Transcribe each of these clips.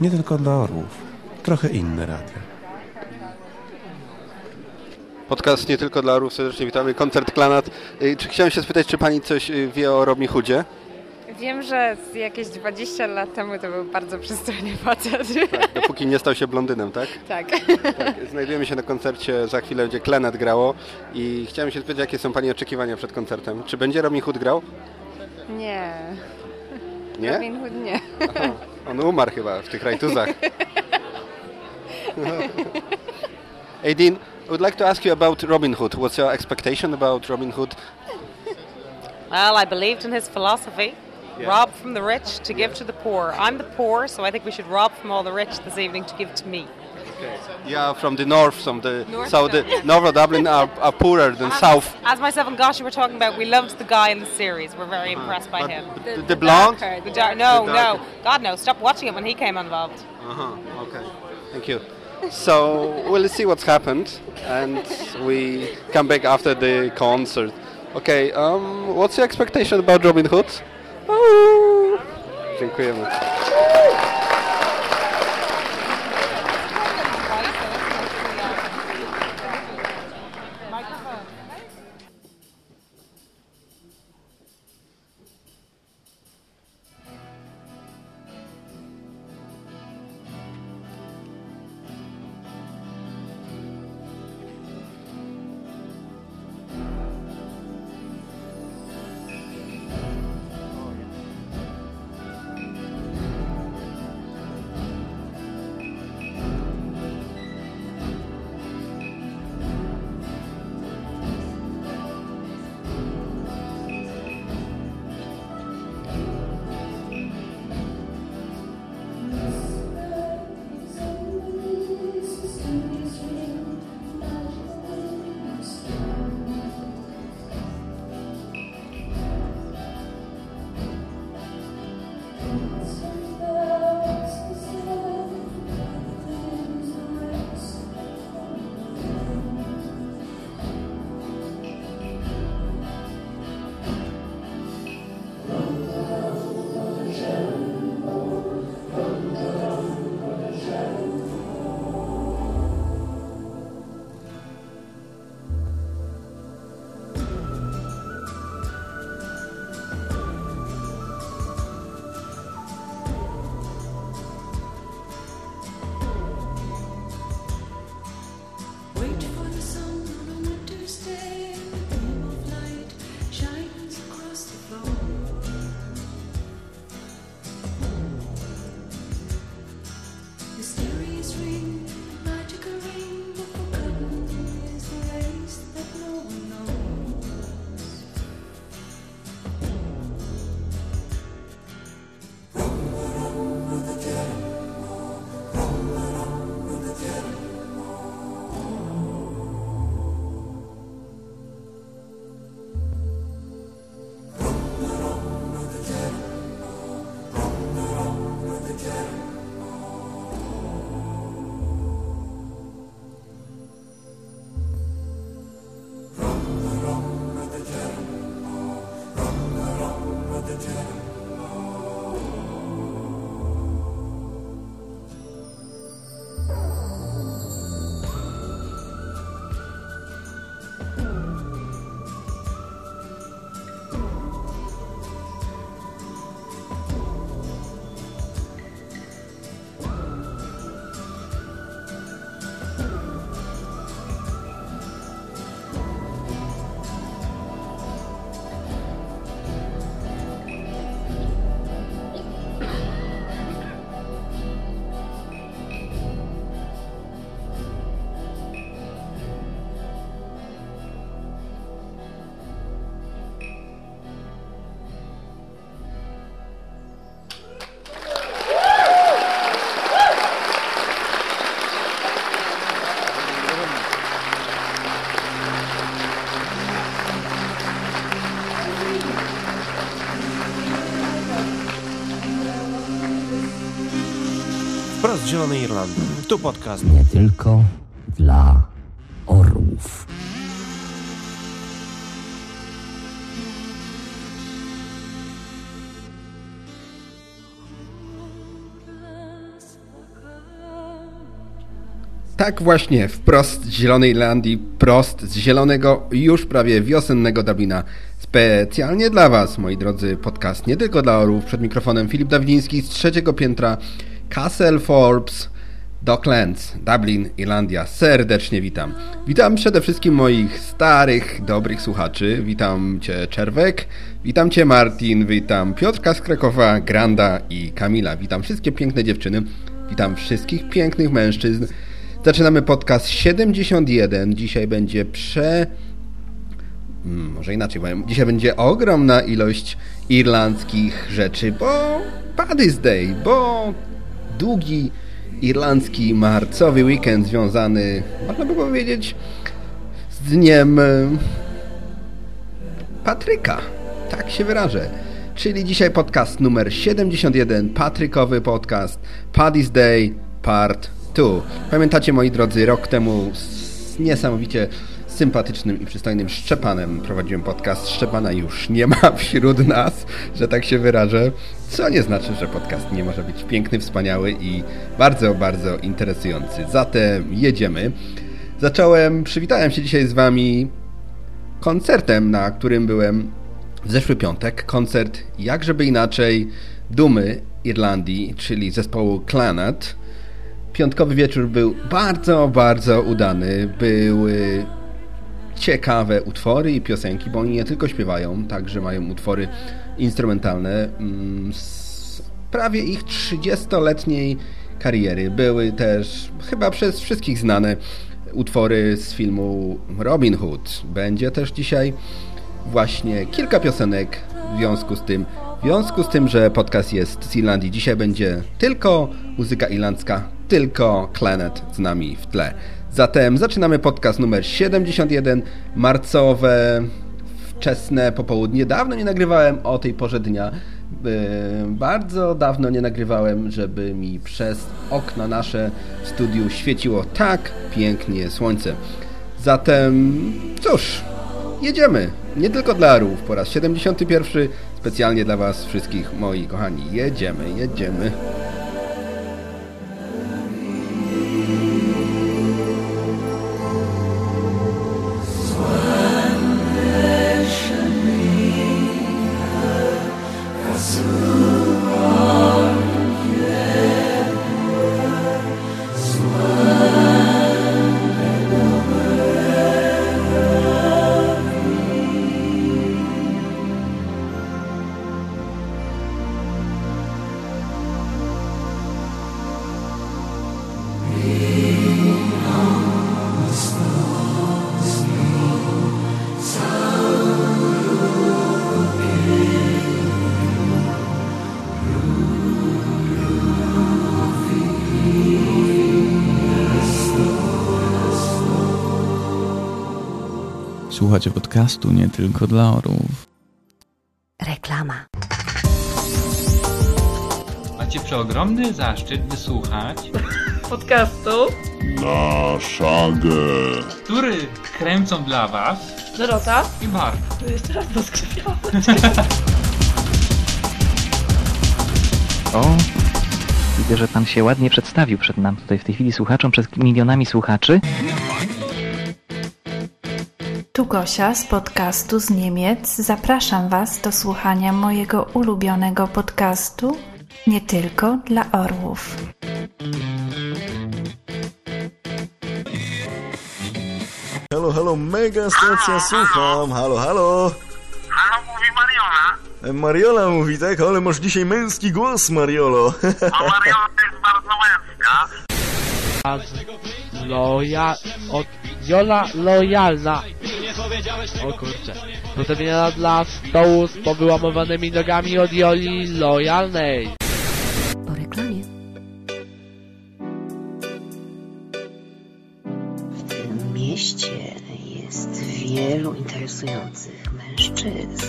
Nie tylko dla orłów. Trochę inne radio. Podcast nie tylko dla orłów, serdecznie witamy, koncert Klanat. Y, Czy chciałem się spytać, czy pani coś y, wie o Robin Hoodzie? Wiem, że z jakieś 20 lat temu to był bardzo przystojny facet. Tak, dopóki nie stał się blondynem, tak? Tak. tak? Znajdujemy się na koncercie, za chwilę będzie Klanat grało i chciałem się spytać, jakie są pani oczekiwania przed koncertem? Czy będzie Robin Hood grał? Nie. Nie? Robin Hood nie. Aha. On umarł chyba w tych rajtuzach. Aideen, I would like to ask you about Robin Hood. What's your expectation about Robin Hood? Well, I believed in his philosophy. Rob from the rich to give to the poor. I'm the poor, so I think we should rob from all the rich this evening to give to me. Yeah, from the north, from the North so the Dublin. north of Dublin are, are poorer than south. As myself and Goshi were talking about, we loved the guy in the series. We're very impressed by But him. the, the blonde? The dar- no, The no. God no! Stop watching it when he came involved. Uh-huh. Okay. Thank you. So we'll see what's happened, and we come back after the concert. Okay. Um, what's your expectation about Robin Hood? Ooh. Dziękujemy. Z Zielonej Irlandii. Tu podcast. nie tylko dla orłów. Tak właśnie, wprost z Zielonej Irlandii, prost z zielonego, już prawie wiosennego Dublina. Specjalnie dla Was, moi drodzy, podcast nie tylko dla orłów. Przed mikrofonem Filip Dawidziński z trzeciego piętra Castle Forbes, Docklands, Dublin, Irlandia. Serdecznie witam. Witam przede wszystkim moich starych, dobrych słuchaczy. Witam Cię Czerwek, witam Cię Martin, witam Piotrka z Krakowa, Granda i Kamila. Witam wszystkie piękne dziewczyny, witam wszystkich pięknych mężczyzn. Zaczynamy podcast 71. Dzisiaj będzie prze... Hmm, może inaczej powiem. Dzisiaj będzie ogromna ilość irlandzkich rzeczy, bo Paddy's Day, bo długi irlandzki marcowy weekend związany, można by powiedzieć, z dniem e, Patryka. Tak się wyrażę. Czyli dzisiaj podcast numer 71, Patrykowy podcast, Paddy's Day Part 2. Pamiętacie, moi drodzy, rok temu niesamowicie sympatycznym i przystojnym Szczepanem prowadziłem podcast. Szczepana już nie ma wśród nas, że tak się wyrażę. Co nie znaczy, że podcast nie może być piękny, wspaniały i bardzo, bardzo interesujący. Zatem jedziemy. Zacząłem, przywitałem się dzisiaj z Wami koncertem, na którym byłem w zeszły piątek. Koncert, jak żeby inaczej, Dumy Irlandii, czyli zespołu Clannad. Piątkowy wieczór był bardzo, bardzo udany. Były ciekawe utwory i piosenki, bo oni nie tylko śpiewają, także mają utwory instrumentalne mm, z prawie ich 30-letniej kariery. Były też chyba przez wszystkich znane utwory z filmu Robin Hood. Będzie też dzisiaj właśnie kilka piosenek w związku z tym, w związku z tym, że podcast jest z Irlandii, dzisiaj będzie tylko muzyka irlandzka, tylko Clanet z nami w tle. Zatem zaczynamy podcast numer 71, marcowe, wczesne popołudnie. Dawno nie nagrywałem o tej porze dnia. Bardzo dawno nie nagrywałem, żeby mi przez okna nasze w studiu świeciło tak pięknie słońce. Zatem, cóż, jedziemy. Nie tylko dla Arów, po raz 71, specjalnie dla Was wszystkich, moi kochani. Jedziemy, jedziemy. Słuchacie podcastu nie tylko dla orłów. Reklama. Macie przeogromny zaszczyt wysłuchać podcastu, Na szagę. który kręcą dla was Dorota. i Bart. To jeszcze raz doskrzypiałam. O, widzę, że pan się ładnie przedstawił przed nam tutaj w tej chwili słuchaczom, przed milionami słuchaczy. Gosia z podcastu z Niemiec. Zapraszam Was do słuchania mojego ulubionego podcastu nie tylko dla orłów. Halo, halo, mega stacja, słucham. Halo, halo. Halo, mówi Mariola. Mariola mówi, tak? Ale masz dzisiaj męski głos, Mariolo. A Mariola jest bardzo męska. Loja... Od... Jola lojalna. O kurczę. Postawiona dla stołu z powyłamowanymi nogami od Joli lojalnej. Po reklamie. W tym mieście jest wielu interesujących mężczyzn.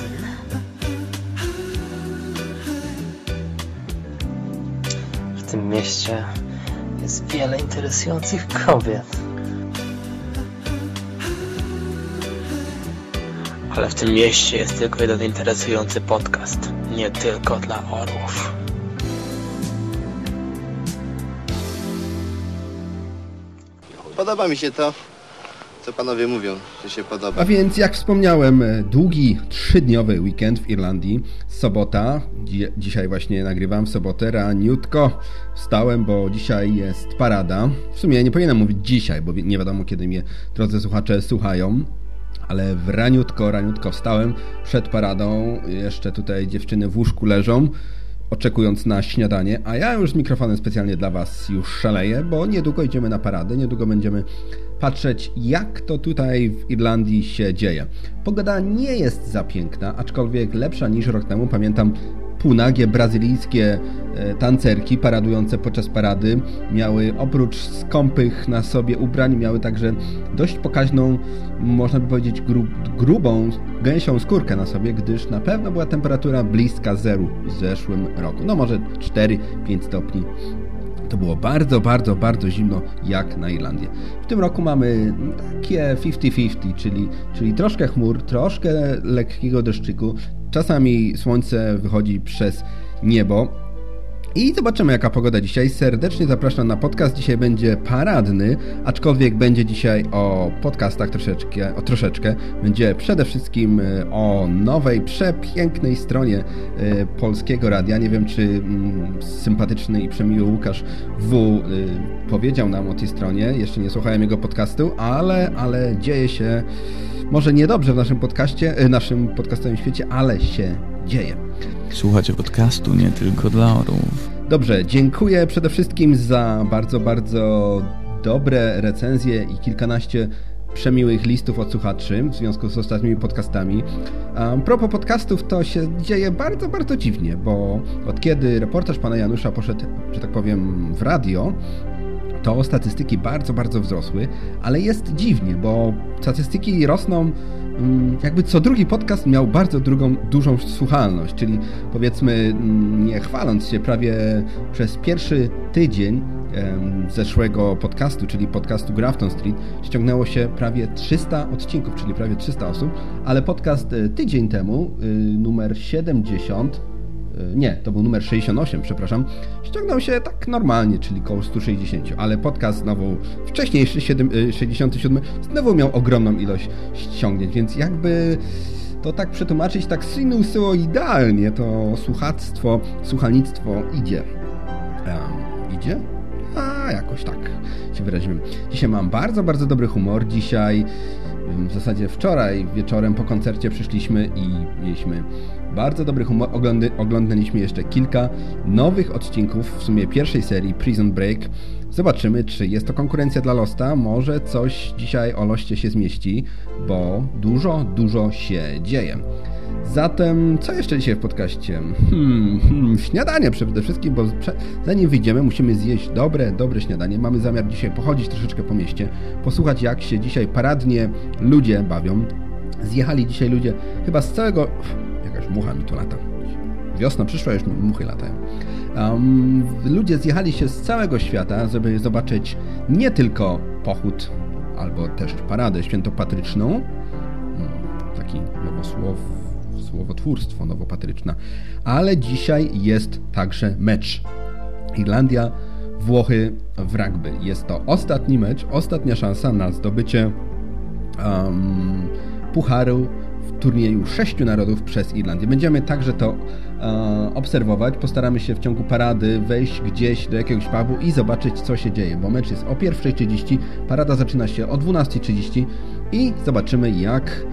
W tym mieście jest wiele interesujących kobiet. Ale w tym mieście jest tylko jeden interesujący podcast. Nie tylko dla orłów. podoba mi się to, co panowie mówią, że się podoba. A więc, jak wspomniałem, długi, trzydniowy weekend w Irlandii. Sobota, dzi dzisiaj właśnie nagrywam w sobotę, raniutko wstałem, bo dzisiaj jest parada. W sumie nie powinienem mówić dzisiaj, bo nie wiadomo, kiedy mnie, drodzy słuchacze, słuchają. Ale raniutko, raniutko wstałem przed paradą. Jeszcze tutaj dziewczyny w łóżku leżą, oczekując na śniadanie. A ja już z mikrofonem specjalnie dla Was już szaleję, bo niedługo idziemy na paradę. Niedługo będziemy patrzeć, jak to tutaj w Irlandii się dzieje. Pogoda nie jest za piękna, aczkolwiek lepsza niż rok temu. Pamiętam półnagie brazylijskie e, tancerki paradujące podczas parady miały oprócz skąpych na sobie ubrań, miały także dość pokaźną, można by powiedzieć grub, grubą, gęsią skórkę na sobie, gdyż na pewno była temperatura bliska zeru w zeszłym roku. No może 4-5 stopni to było bardzo, bardzo, bardzo zimno jak na Irlandię. W tym roku mamy takie 50-50, czyli, czyli troszkę chmur, troszkę lekkiego deszczyku. Czasami słońce wychodzi przez niebo. I zobaczymy jaka pogoda dzisiaj. Serdecznie zapraszam na podcast. Dzisiaj będzie paradny, aczkolwiek będzie dzisiaj o podcastach troszeczkę, o troszeczkę. Będzie przede wszystkim e, o nowej, przepięknej stronie e, Polskiego Radia. Nie wiem, czy mm, sympatyczny i przemiły Łukasz W e, powiedział nam o tej stronie. Jeszcze nie słuchałem jego podcastu, ale, ale dzieje się może niedobrze w naszym podcaście, e, naszym podcastowym świecie, ale się dzieje. Słuchacie podcastu nie tylko dla orłów. Dobrze, dziękuję przede wszystkim za bardzo, bardzo dobre recenzje i kilkanaście przemiłych listów od słuchaczy w związku z ostatnimi podcastami. A propos podcastów, to się dzieje bardzo, bardzo dziwnie, bo od kiedy reportaż pana Janusza poszedł, że tak powiem, w radio, to statystyki bardzo, bardzo wzrosły, ale jest dziwnie, bo statystyki rosną mm, jakby co drugi podcast miał bardzo drugą, dużą słuchalność, czyli powiedzmy, mm, nie chwaląc się, prawie przez pierwszy tydzień zeszłego podcastu, czyli podcastu Grafton Street, ściągnęło się prawie 300 odcinków, czyli prawie 300 osób, ale podcast e, tydzień temu, y, numer 70, y, nie, to był numer 68, przepraszam, ściągnął się tak normalnie, czyli koło 160, ale podcast znowu wcześniejszy, 7, y, 67, znowu miał ogromną ilość ściągnięć, więc jakby to tak przetłumaczyć tak sinusoidalnie, to słuchactwo, słuchalnictwo idzie. Um, idzie? A, jakoś tak się wyrazimy. Dzisiaj mam bardzo, bardzo dobry humor. Dzisiaj, w zasadzie wczoraj wieczorem po koncercie przyszliśmy i mieliśmy bardzo dobry humor. Oglądy, oglądaliśmy jeszcze kilka nowych odcinków, w sumie pierwszej serii Prison Break. Zobaczymy, czy jest to konkurencja dla Losta. Może coś dzisiaj o Loście się zmieści, bo dużo, dużo się dzieje. Zatem, co jeszcze dzisiaj w podcaście? Hmm, hmm, śniadanie przede wszystkim, bo zanim wyjdziemy, musimy zjeść dobre, dobre śniadanie. Mamy zamiar dzisiaj pochodzić troszeczkę po mieście, posłuchać jak się dzisiaj paradnie ludzie bawią. Zjechali dzisiaj ludzie chyba z całego... Jakaś mucha mi tu lata. Wiosna przyszła, już muchy latają. Um, ludzie zjechali się z całego świata, żeby zobaczyć nie tylko pochód, albo też paradę świętopatryczną, Hmm, taki nowosłow, słowotwórstwo nowopatryczna, ale dzisiaj jest także mecz. Irlandia, Włochy w rugby. Jest to ostatni mecz, ostatnia szansa na zdobycie um, pucharu turnieju sześciu narodów przez Irlandię. Będziemy także to e, obserwować. Postaramy się w ciągu parady wejść gdzieś do jakiegoś pubu i zobaczyć, co się dzieje, bo mecz jest o 1.30, parada zaczyna się o 12.30 i zobaczymy, jak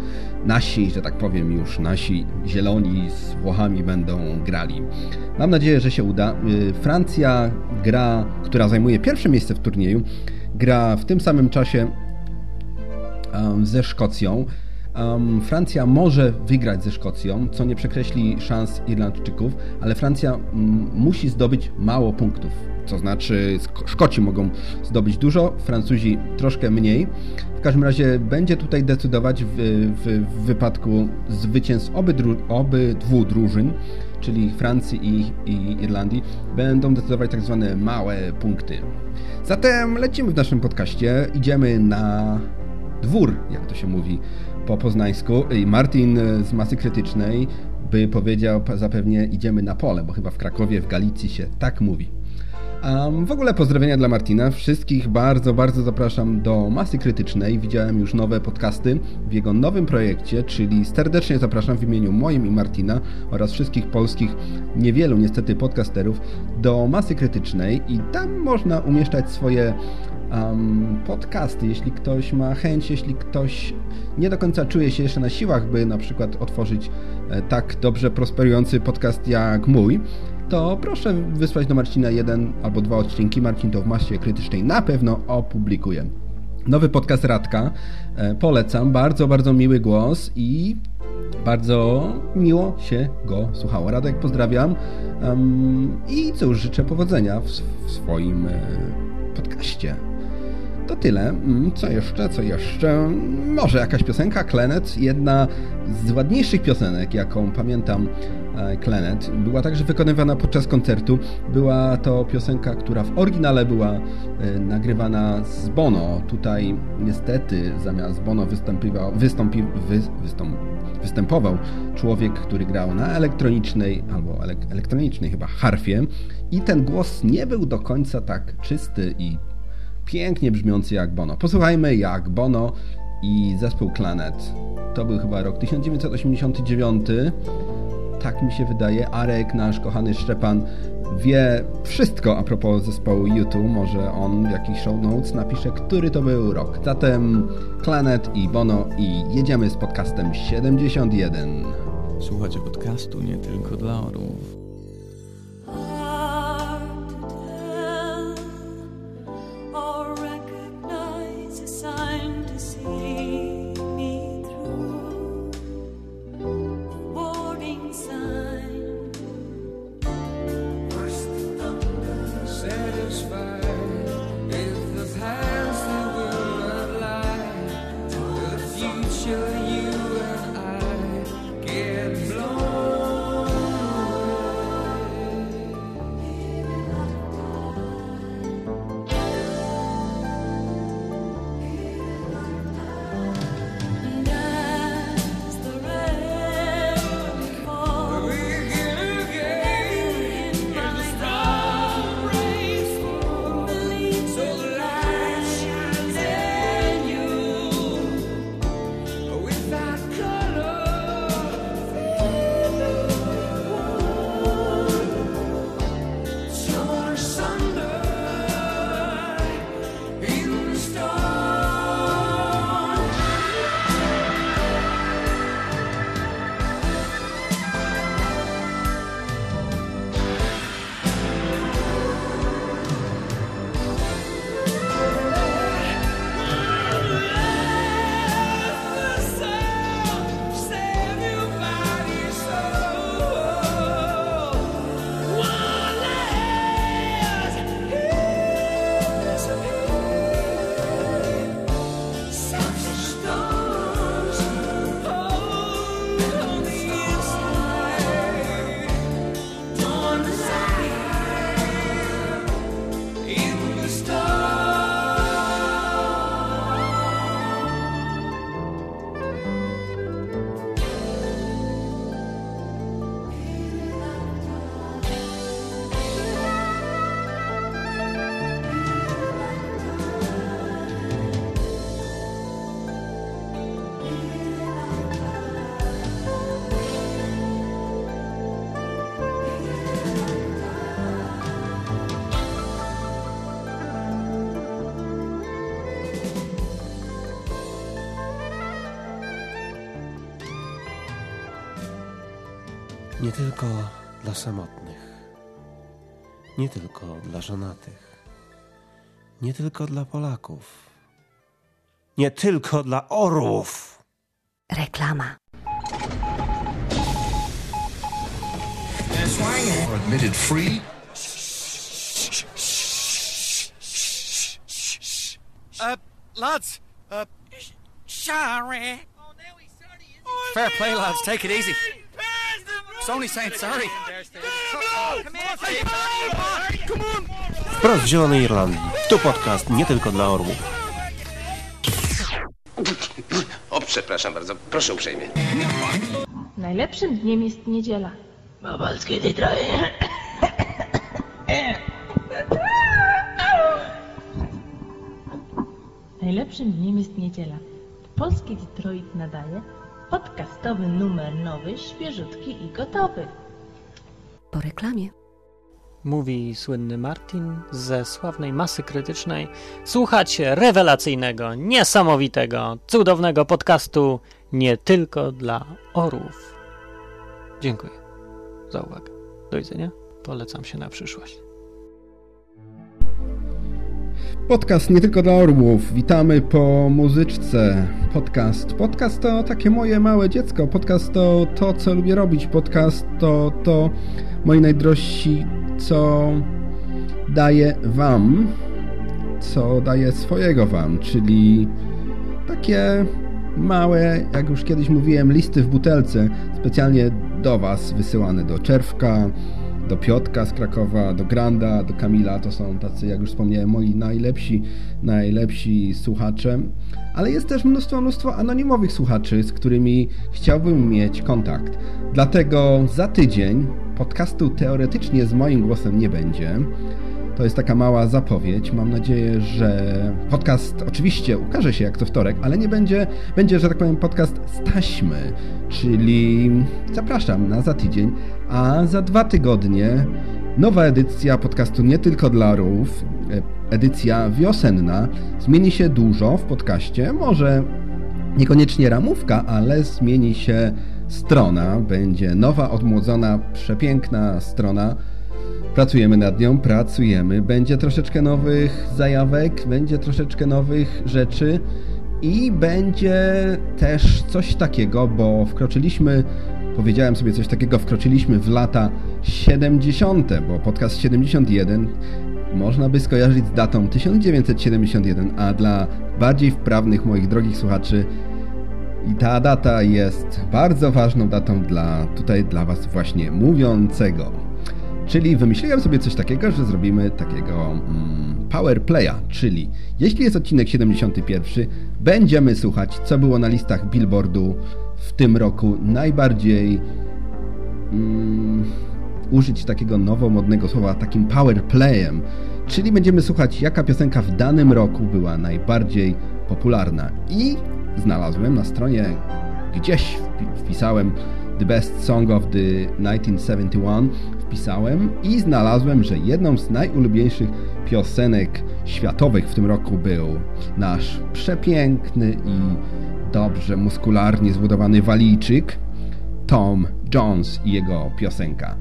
nasi, że tak powiem już, nasi zieloni z Włochami będą grali. Mam nadzieję, że się uda. Y, Francja gra, która zajmuje pierwsze miejsce w turnieju, gra w tym samym czasie um, ze Szkocją. Um, Francja może wygrać ze Szkocją, co nie przekreśli szans Irlandczyków, ale Francja mm, musi zdobyć mało punktów. To znaczy Szkoci mogą zdobyć dużo, Francuzi troszkę mniej. W każdym razie będzie tutaj decydować w, w, w wypadku zwycięstw obydru, obydwu drużyn, czyli Francji i, i Irlandii, będą decydować tak zwane małe punkty. Zatem lecimy w naszym podcaście, idziemy na dwór, jak to się mówi po poznańsku. I Martin z Masy Krytycznej by powiedział zapewnie idziemy na pole, bo chyba w Krakowie, w Galicji się tak mówi. Um, w ogóle pozdrowienia dla Martina. Wszystkich bardzo, bardzo zapraszam do Masy Krytycznej. Widziałem już nowe podcasty w jego nowym projekcie, czyli serdecznie zapraszam w imieniu moim i Martina oraz wszystkich polskich, niewielu niestety podcasterów do Masy Krytycznej i tam można umieszczać swoje um, podcasty, jeśli ktoś ma chęć, jeśli ktoś nie do końca czuje się jeszcze na siłach, by na przykład otworzyć e, tak dobrze prosperujący podcast jak mój, to proszę wysłać do Marcina jeden albo dwa odcinki. Marcin to w masie krytycznej na pewno opublikuje. Nowy podcast Radka. E, polecam. Bardzo, bardzo miły głos i bardzo miło się go słuchało. Radek, pozdrawiam. Um, I cóż, życzę powodzenia w, w swoim e, podcaście. To tyle. Mm, Co jeszcze? Co jeszcze? Może jakaś piosenka? Klenet. Jedna z ładniejszych piosenek, jaką pamiętam e, Klenet. Była także wykonywana podczas koncertu. Była to piosenka, która w oryginale była e, nagrywana z Bono. Tutaj niestety zamiast Bono występował, wystąpi, wy, występował człowiek, który grał na elektronicznej albo elek, elektronicznej chyba harfie i ten głos nie był do końca tak czysty i pięknie brzmiący jak Bono. Posłuchajmy jak Bono i zespół Planet. To był chyba rok 1989. Tak mi się wydaje. Arek, nasz kochany Szczepan, wie wszystko a propos zespołu YouTube. Może on w jakichś show notes napisze, który to był rok. Zatem Planet i Bono i jedziemy z podcastem 71. Słuchacie podcastu nie tylko dla orłów. Nie tylko dla samotnych, nie tylko dla żonatych, nie tylko dla Polaków, nie tylko dla orłów. Reklama. Admitted free. Uh, lads, uh, sorry. Fair play, lads. Take it easy. Sony saying sorry. Wprost z Zielonej Irlandii. To podcast nie tylko dla orłów. O, przepraszam bardzo. Proszę uprzejmie. Najlepszym dniem jest niedziela. Babalskie Detroit. Najlepszym dniem jest niedziela. Polski Detroit nadaje podcastowy numer nowy, świeżutki i gotowy. Po reklamie. Mówi słynny Martin ze sławnej masy krytycznej. Słuchacie rewelacyjnego, niesamowitego, cudownego podcastu nie tylko dla orłów. Dziękuję za uwagę. Do widzenia. Polecam się na przyszłość. Podcast nie tylko dla orłów. Witamy po muzyczce. Podcast. Podcast to takie moje małe dziecko. Podcast to to, co lubię robić. Podcast to to, moi najdrożsi, co daję wam, co daję swojego wam, czyli takie małe, jak już kiedyś mówiłem, listy w butelce, specjalnie do was wysyłane do Czerwka, do Piotka z Krakowa, do Granda, do Kamila. To są tacy, jak już wspomniałem, moi najlepsi, najlepsi słuchacze. Ale jest też mnóstwo, mnóstwo anonimowych słuchaczy, z którymi chciałbym mieć kontakt. Dlatego za tydzień podcastu teoretycznie z moim głosem nie będzie. To jest taka mała zapowiedź. Mam nadzieję, że podcast oczywiście ukaże się jak co wtorek, ale nie będzie, będzie, że tak powiem, podcast z taśmy. Czyli zapraszam na za tydzień, a za dwa tygodnie nowa edycja podcastu nie tylko dla orłów, edycja wiosenna. Zmieni się dużo w podcaście, może niekoniecznie ramówka, ale zmieni się strona. Będzie nowa, odmłodzona, przepiękna strona Pracujemy nad nią, pracujemy. Będzie troszeczkę nowych zajawek, będzie troszeczkę nowych rzeczy i będzie też coś takiego, bo wkroczyliśmy, powiedziałem sobie coś takiego, wkroczyliśmy w lata 70., bo podcast 71 można by skojarzyć z datą 1971, a dla bardziej wprawnych moich drogich słuchaczy i ta data jest bardzo ważną datą dla tutaj dla Was właśnie mówiącego. Czyli wymyśliłem sobie coś takiego, że zrobimy takiego mm, power playa, czyli jeśli jest odcinek 71, będziemy słuchać, co było na listach Billboardu w tym roku najbardziej mm, użyć takiego nowomodnego słowa, takim power playem, czyli będziemy słuchać, jaka piosenka w danym roku była najbardziej popularna. I znalazłem na stronie, gdzieś wpisałem The Best Song of the 1971 wpisałem i znalazłem, że jedną z najulubieńszych piosenek światowych w tym roku był nasz przepiękny i dobrze muskularnie zbudowany walijczyk Tom Jones i jego piosenka.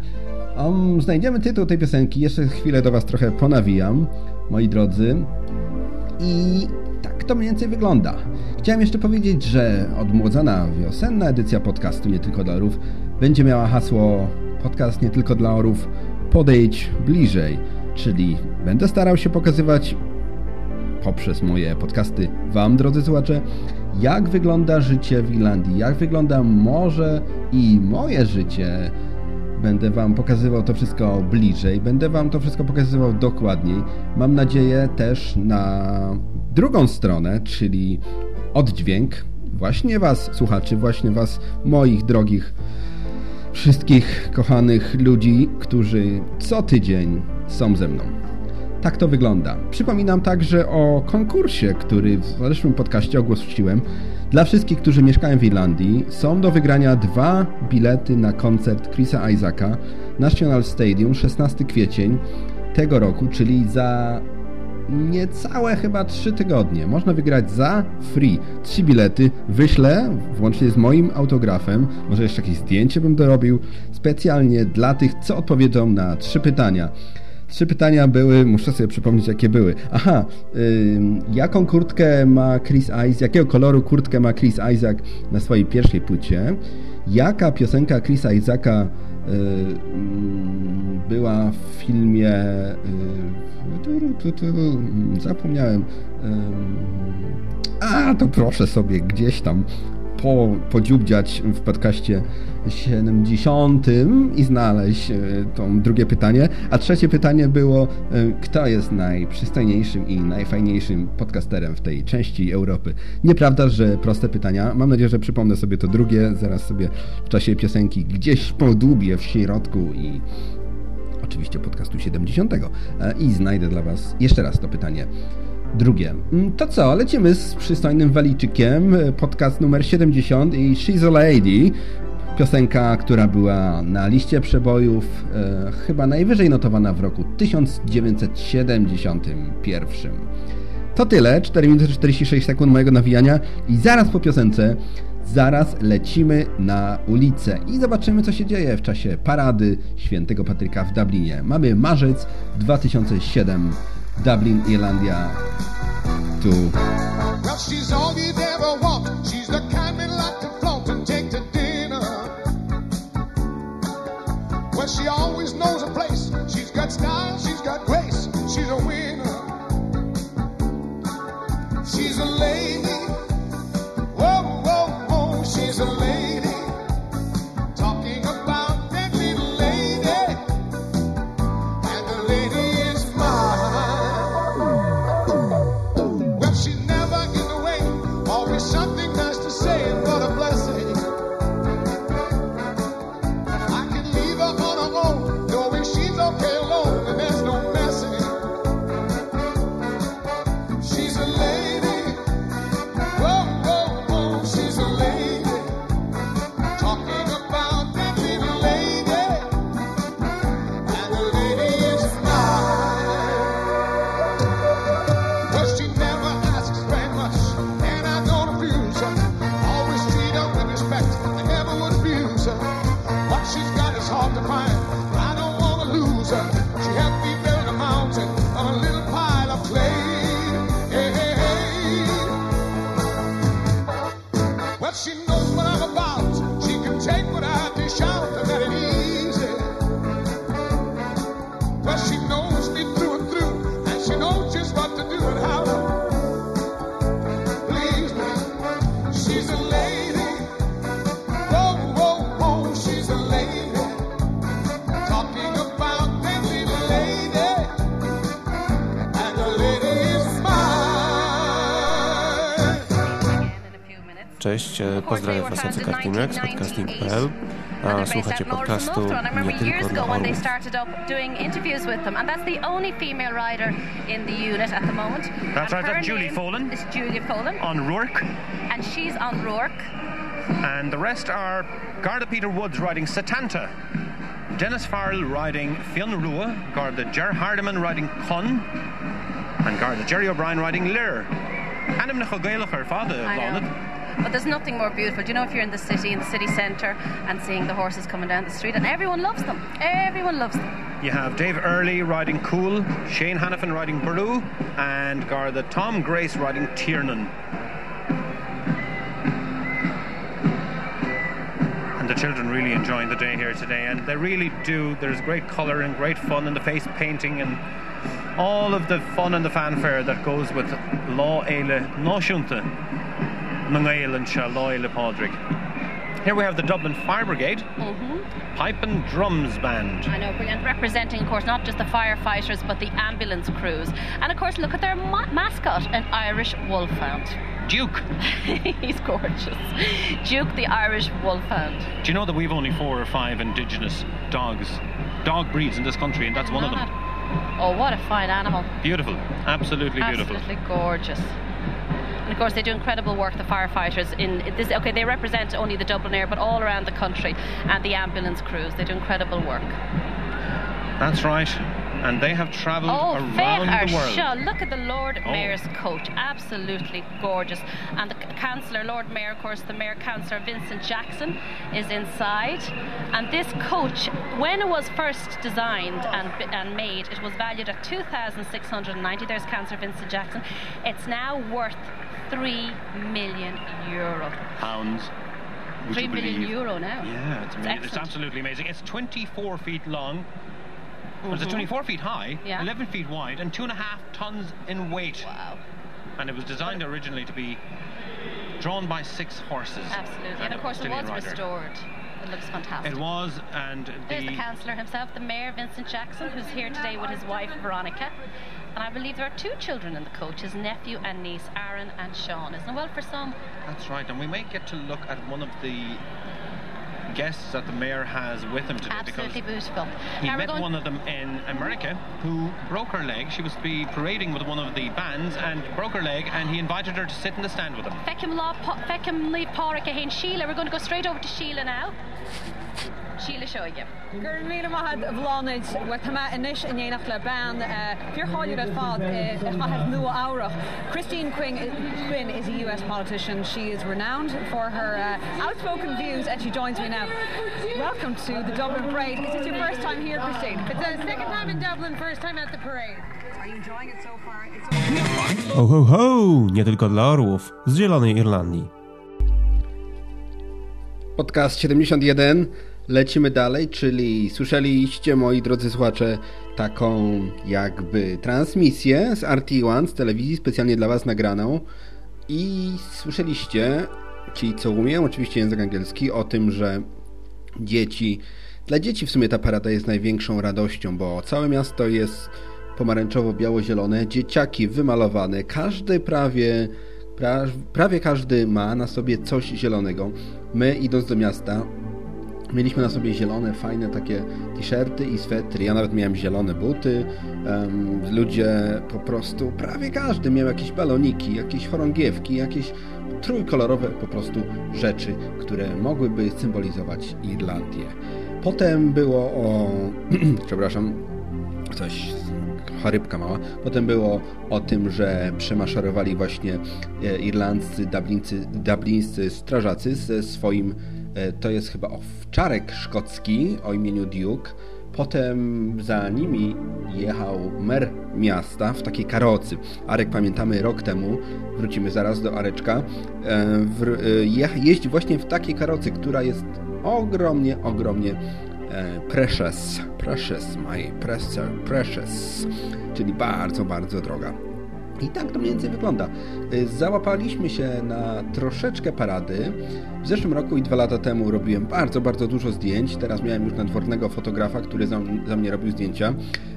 Um, znajdziemy tytuł tej piosenki, jeszcze chwilę do Was trochę ponawijam, moi drodzy. I tak to mniej więcej wygląda. Chciałem jeszcze powiedzieć, że odmłodzona wiosenna edycja podcastu Nie Tylko dla Orów będzie miała hasło podcast Nie Tylko dla Orów podejdź bliżej, czyli będę starał się pokazywać poprzez moje podcasty Wam, drodzy słuchacze, jak wygląda życie w Irlandii, jak wygląda morze i moje życie. Będę Wam pokazywał to wszystko bliżej, będę Wam to wszystko pokazywał dokładniej. Mam nadzieję też na drugą stronę, czyli oddźwięk właśnie Was, słuchaczy, właśnie Was, moich drogich, wszystkich kochanych ludzi, którzy co tydzień są ze mną. Tak to wygląda. Przypominam także o konkursie, który w zeszłym podcaście ogłosiłem. Dla wszystkich, którzy mieszkają w Irlandii, są do wygrania dwa bilety na koncert Chrisa Isaaca National Stadium 16 kwiecień tego roku, czyli za niecałe chyba 3 tygodnie. Można wygrać za free. Trzy bilety wyślę, włącznie z moim autografem. Może jeszcze jakieś zdjęcie bym dorobił. Specjalnie dla tych, co odpowiedzą na trzy pytania. Trzy pytania były, muszę sobie przypomnieć jakie były. Aha, yy, jaką kurtkę ma Chris Isaac, jakiego koloru kurtkę ma Chris Isaac na swojej pierwszej płycie? Jaka piosenka Chrisa Isaaca yy, była w filmie yy, zapomniałem a to proszę sobie gdzieś tam po, podziubdziać w podcaście 70 i znaleźć to drugie pytanie. A trzecie pytanie było, kto jest najprzystojniejszym i najfajniejszym podcasterem w tej części Europy? Nieprawda, że proste pytania. Mam nadzieję, że przypomnę sobie to drugie, zaraz sobie w czasie piosenki gdzieś podłubię w środku i oczywiście podcastu 70 i znajdę dla Was jeszcze raz to pytanie. drugie. Mm, To co, lecimy z przystojnym waliczykiem. Podcast numer 70 i She's a Lady. Piosenka, która była na liście przebojów, e, chyba najwyżej notowana w roku 1971. To tyle, 4 minuty 46 sekund mojego nawijania i zaraz po piosence, zaraz lecimy na ulicę i zobaczymy, co się dzieje w czasie parady Świętego Patryka w Dublinie. Mamy marzec 2007, Dublin, Irlandia. Tu she always knows a place. She's got style, she's got grace. She's a winner. She's a lady. Mine. Cześć, e, pozdrawiam Was Jacek Artymiak z podcasting.pl, a słuchacie podcastu nie tylko dla when they orłów. started doing interviews with them, and that's the only female rider in the unit at the moment. That's right, that's Julie name Folan. Is Julia Folan, on Rourke, and she's on Rourke. and the rest are Garda Peter Woods riding Satanta, Dennis Farrell riding Fionn Rua, Garda Ger Hardiman riding Con, and Garda Jerry O'Brien riding Lir. Anam na chogailach ar fada I know. Lánad. But there's nothing more beautiful. Do you know if you're in the city, in the city centre, and seeing the horses coming down the street, and everyone loves them. Everyone loves them. You have Dave Early riding Cool, Shane Hannafin riding Brew, and Garda Tom Grace riding Tiernan. And the children really enjoying the day here today, and they really do. There's great colour and great fun in the face painting and all of the fun and the fanfare that goes with Law Eile Noshunta, Mangail and Sha Law Eile Here we have the Dublin Fire Brigade, Mm-hmm. Pipe and Drums Band. I know, brilliant. Representing, of course, not just the firefighters, but the ambulance crews. And of course, look at their ma- mascot, an Irish wolfhound. Duke. He's gorgeous. Duke, the Irish wolfhound. Do you know that we've only four or five indigenous dogs, dog breeds in this country, and that's one of them. Oh, what a fine animal. Beautiful, absolutely beautiful. Absolutely gorgeous. And of course, they do incredible work, the firefighters. In this, okay, they represent only the Dublin area, but all around the country, and the ambulance crews. They do incredible work. That's right, and they have travelled Oh, around the world. show. Look at the Lord Oh. Mayor's coach. Absolutely gorgeous. And the Councillor, Lord Mayor, of course, the Mayor Councillor Vincent Jackson is inside. And this coach, when it was first designed and, and made, it was valued at 2,690. There's Councillor Vincent Jackson. It's now worth 3 million euro. Pounds. would 3 you million believe? euro now. Yeah, it's, amazing. it's excellent. absolutely amazing. It's 24 feet long. It's Mhm. 24 feet high, Yeah. 11 feet wide, and two and a half tons in weight. Wow. And it was designed originally to be drawn by six horses. Absolutely. And of course, it was rider. restored. It looks fantastic. It was, and There's the the councillor himself, the mayor, Vincent Jackson, who's here today with his wife, Veronica. And I believe there are two children in the coach, his nephew and niece, Aaron and Sean. Isn't it well for some? That's right, and we might get to look at one of the guests that the mayor has with him today Absolutely because beautiful. he Now met one of them in America who broke her leg. She was to be parading with one of the bands and broke her leg, and he invited her to sit in the stand with him. Feckham Lee Ahain Sheila. We're going to go straight over to Sheila now. Show you. Gur mí maihad bhláid wetama inis in dhéanaach le ban fíorchaáú a fád chathead nua áireach. Christine Quinn, Quinn is a US politician. She is renowned for her uh, outspoken views and she joins me now. Welcome to the Dublin Parade. Is this your first time here, Christine? It's the second time in Dublin, first time at the parade. Are you enjoying it so far? It's Ho, ho, ho! Nie tylko dla orłów z Zielonej Irlandii. Podcast 71. Lecimy dalej, czyli słyszeliście, moi drodzy słuchacze, taką jakby transmisję z RT1, z telewizji specjalnie dla Was nagraną. I słyszeliście, ci co umieją oczywiście język angielski, o tym, że dzieci, dla dzieci w sumie ta parada jest największą radością, bo całe miasto jest pomarańczowo-biało-zielone, dzieciaki wymalowane, każdy prawie, pra, prawie każdy ma na sobie coś zielonego. My idąc do miasta Mieliśmy na sobie zielone, fajne takie t-shirty i swetry. Ja nawet miałem zielone buty. Um, ludzie po prostu, prawie każdy miał jakieś baloniki, jakieś chorągiewki, jakieś trójkolorowe po prostu rzeczy, które mogłyby symbolizować Irlandię. Potem było o... przepraszam, coś chorybka mała. Potem było o tym, że przemaszerowali właśnie e, irlandzcy, dublińcy, dublińscy strażacy ze swoim, e, to jest chyba owczarek szkocki o imieniu Duke. Potem za nimi jechał mer miasta w takiej karocy. Arek pamiętamy rok temu, wrócimy zaraz do Areczka, e, jeździ właśnie w takiej karocy, która jest ogromnie, ogromnie precious, precious, my precious, precious, czyli bardzo, bardzo droga. I tak to mniej więcej wygląda. Y, Załapaliśmy się na troszeczkę parady. W zeszłym roku i dwa lata temu robiłem bardzo, bardzo dużo zdjęć. Teraz miałem już nadwornego fotografa, który za, za mnie robił zdjęcia.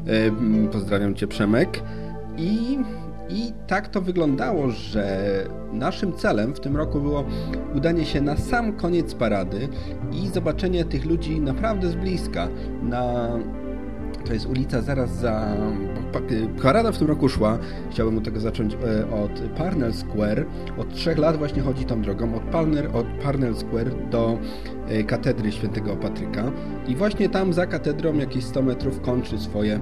Mm, Pozdrawiam Cię Przemek. I, I tak to wyglądało, że naszym celem w tym roku było udanie się na sam koniec parady i zobaczenie tych ludzi naprawdę z bliska. Na to jest ulica zaraz za... Parada w tym roku szła, chciałbym od tego zacząć e, od Parnell Square. Od trzech lat właśnie chodzi tą drogą, od Parnell, od Parnell Square do e, katedry świętego Patryka. I właśnie tam za katedrą jakieś 100 metrów kończy swoje, e,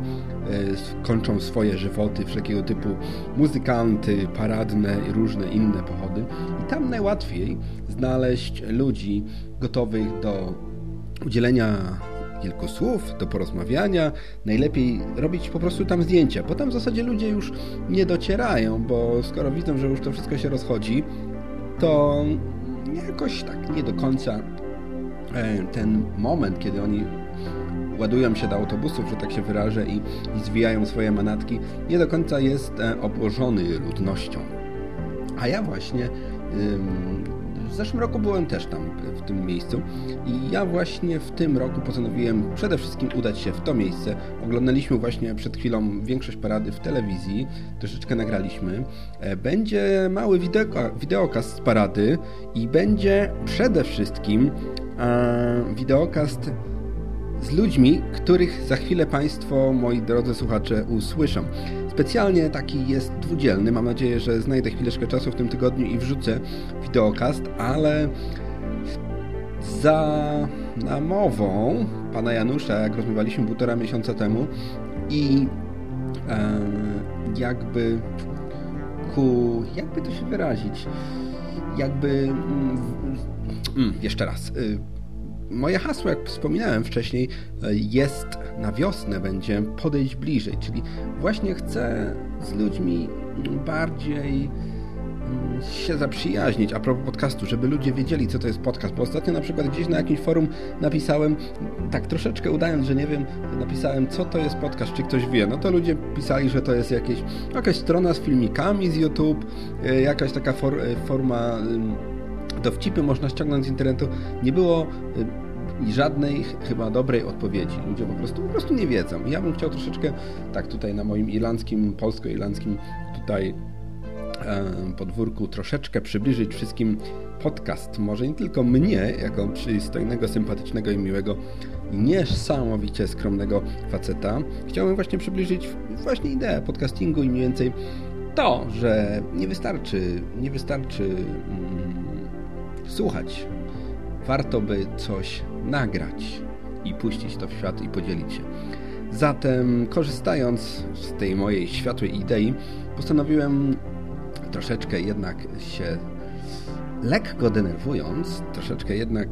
kończą swoje żywoty, wszelkiego typu muzykanty, paradne i różne inne pochody. I tam najłatwiej znaleźć ludzi gotowych do udzielenia kilku słów, do porozmawiania. Najlepiej robić po prostu tam zdjęcia, bo tam w zasadzie ludzie już nie docierają, bo skoro widzą, że już to wszystko się rozchodzi, to jakoś tak nie do końca e, ten moment, kiedy oni ładują się do autobusów, że tak się wyrażę, i, i zwijają swoje manatki, nie do końca jest e, obłożony ludnością. A ja właśnie w zeszłym roku byłem też tam w tym miejscu i ja właśnie w tym roku postanowiłem przede wszystkim udać się w to miejsce. Oglądaliśmy właśnie przed chwilą większość parady w telewizji, troszeczkę nagraliśmy. E, Będzie mały wideo, wideokast z parady i będzie przede wszystkim e, wideokast z ludźmi, których za chwilę Państwo, moi drodzy słuchacze, usłyszą. Specjalnie taki jest dwudzielny. Mam nadzieję, że znajdę chwileczkę czasu w tym tygodniu i wrzucę wideokast, ale za namową pana Janusza, jak rozmawialiśmy półtora miesiąca temu i e, jakby ku, jakby to się wyrazić, jakby mm, mm, jeszcze raz, y, Moje hasło, jak wspominałem wcześniej, jest na wiosnę będzie podejść bliżej, czyli właśnie chcę z ludźmi bardziej mm, się zaprzyjaźnić a propos podcastu, żeby ludzie wiedzieli, co to jest podcast. Bo ostatnio na przykład gdzieś na jakimś forum napisałem, tak troszeczkę udając, że nie wiem, napisałem, co to jest podcast, czy ktoś wie. No to ludzie pisali, że to jest jakieś, jakaś strona z filmikami z YouTube, y, jakaś taka for, y, forma dowcipy można ściągnąć z internetu. Nie było i żadnej chyba dobrej odpowiedzi. Ludzie po prostu, po prostu nie wiedzą. Ja bym chciał troszeczkę tak tutaj na moim irlandzkim, polsko-irlandzkim tutaj podwórku troszeczkę przybliżyć wszystkim podcast, może nie tylko mnie, jako przystojnego, sympatycznego i miłego niesamowicie skromnego faceta, chciałem właśnie przybliżyć właśnie ideę podcastingu i mniej więcej to, że nie wystarczy, nie wystarczy mm, słuchać. Warto by coś nagrać i puścić to w świat i podzielić się. Zatem, korzystając z tej mojej światłej idei, postanowiłem troszeczkę jednak się lekko denerwując, troszeczkę jednak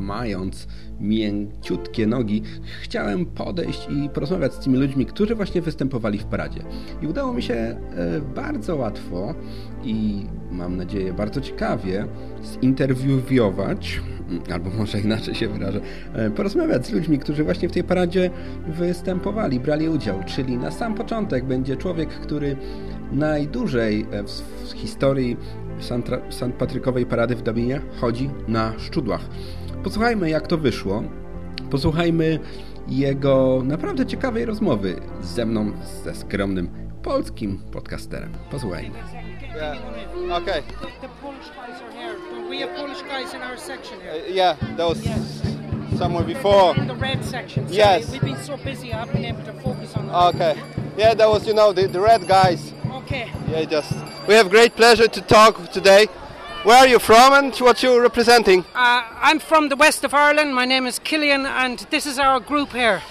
mając mięciutkie nogi, chciałem podejść i porozmawiać z tymi ludźmi, którzy właśnie występowali w paradzie. I udało mi się e, bardzo łatwo i mam nadzieję bardzo ciekawie zinterwiować, albo może inaczej się wyrażę, e, porozmawiać z ludźmi, którzy właśnie w tej paradzie występowali, brali udział. Czyli na sam początek będzie człowiek, który najdłużej w historii St. Patrykowej Parady w Dublinie chodzi na szczudłach. Posłuchajmy, jak to wyszło. Posłuchajmy jego naprawdę ciekawej rozmowy ze mną, ze skromnym polskim podcasterem. Posłuchajmy. Yeah. Okay. The, the Polish guys are here. We have Polish guys in our section here? Uh, yeah, that was somewhere before. In the red section. Sorry, Yes. We've been so busy, I haven't been able to focus on that. Okay. Yeah, that was, you know, the, the red guys. Okay. Yeah, just. We have great pleasure to talk today. Where are you from and what you're representing? Uh, I'm from the west of Ireland. My name is Killian, and this is our group here.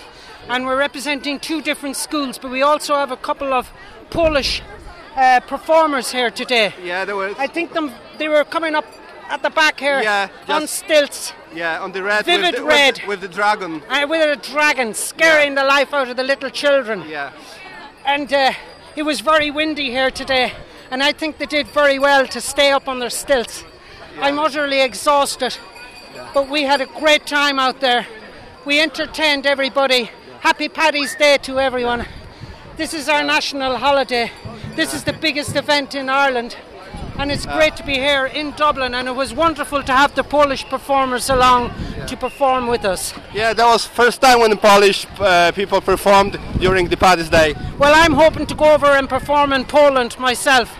And we're representing two different schools, but we also have a couple of Polish uh, performers here today. Yeah, there were. I think them they were coming up at the back here Yeah, on stilts. Yeah, on the red. Vivid with the, red. With, with the dragon. Uh, with a dragon scaring the life out of the little children. Yeah. And uh, it was very windy here today, and I think they did very well to stay up on their stilts. I'm utterly exhausted, but we had a great time out there. We entertained everybody. Happy Paddy's Day to everyone. This is our national holiday. This is the biggest event in Ireland. And it's great to be here in Dublin, and it was wonderful to have the Polish performers along to perform with us. Yeah, that was first time when the Polish uh, people performed during the Paddy's Day. Well, I'm hoping to go over and perform in Poland myself.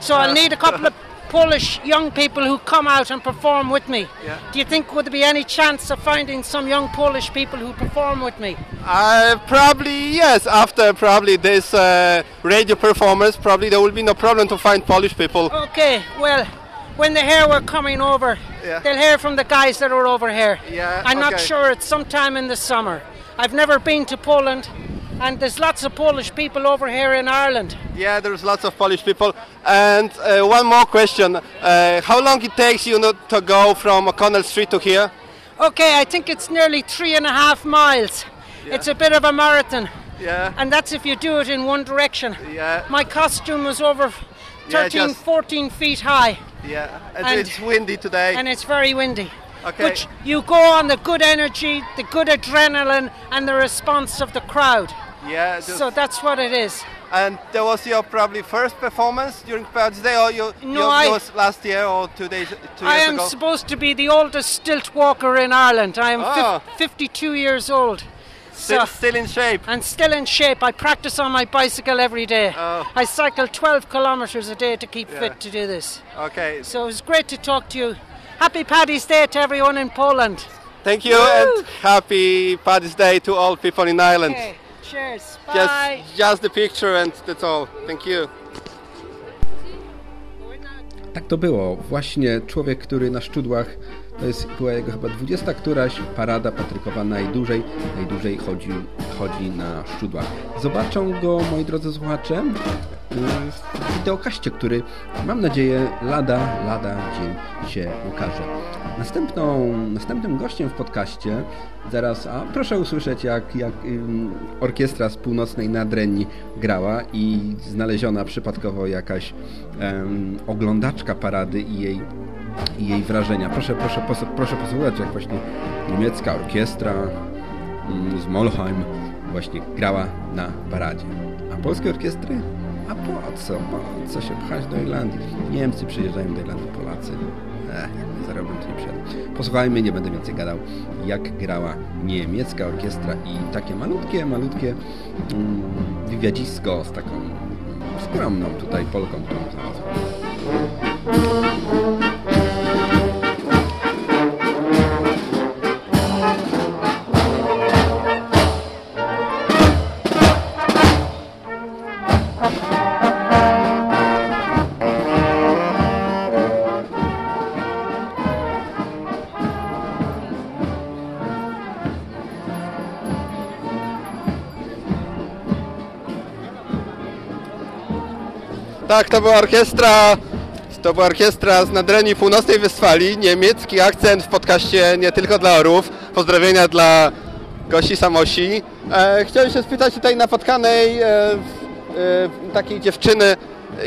So I'll need a couple of Polish young people who come out and perform with me. Yeah. Do you think would there be any chance of finding some young Polish people who perform with me? Uh, probably yes. After probably this uh, radio performance, probably there will be no problem to find Polish people. Okay, well, when they hear we're coming over, Yeah. they'll hear from the guys that are over here. Yeah, I'm not sure it's sometime in the summer. I've never been to Poland, and there's lots of Polish people over here in Ireland. Yeah, there's lots of Polish people. And uh, one more question: uh, How long it takes you know, to go from O'Connell Street to here? Okay, I think it's nearly three and a half miles. It's a bit of a marathon. Yeah. And that's if you do it in one direction. Yeah. My costume was over Yeah, 13, just- 14 feet high. Yeah, and, And- it's windy today. And it's very windy. Okay. But you go on the good energy, the good adrenaline, and the response of the crowd. yeah. So that's what it is. and that was your probably first performance during Paddy's Day, or you? No, you, I- was last year or two days, two I years am ago. supposed to be the oldest stilt walker in Ireland. I am ah. fif- 52 years old. Still, still in shape. And still in shape. I practice on my bicycle every day. Oh. I cycle 12 kilometres a day to keep Yeah. fit to do this. Okay. So it was great to talk to you. Happy Paddy's Day to everyone in Poland. Thank you, and happy Paddy's Day to all people in Ireland. Okay, cheers. Bye. Just, just the picture, and that's all. Thank you. Tak to było. Właśnie człowiek, który na szczudłach, to jest, była jego chyba dwudziesta któraś parada Patrykowa najdłużej, najdłużej chodzi, chodzi na szczudłach. Zobaczą go, moi drodzy słuchacze, y, w wideokaście, który mam nadzieję lada, lada dzień się ukaże. Następną, następnym gościem w podcaście zaraz, a proszę usłyszeć jak, jak orkiestra z północnej Nadrenii grała i znaleziona przypadkowo jakaś oglądaczka parady i jej, i jej wrażenia. Proszę, proszę, pos- proszę posłuchać jak właśnie niemiecka orkiestra mm, z Molheim właśnie grała na paradzie. A polskie orkiestry? A po co? Po co się pchać do Irlandii? Niemcy przyjeżdżają do Irlandii, Polacy. Ech, nie zarobią, to nie przyjadą. Posłuchajmy, nie będę więcej gadał, jak grała niemiecka orkiestra i takie malutkie, malutkie mm, wywiadzisko z taką skromną tutaj Polką, którą znalazłem. Tak, to była orkiestra. To była orkiestra z Nadrenii Północnej Westfalii. Niemiecki akcent w podcaście nie tylko dla orów. Pozdrowienia dla gości Samosi. E, chciałem się spytać tutaj napotkanej e, e, takiej dziewczyny,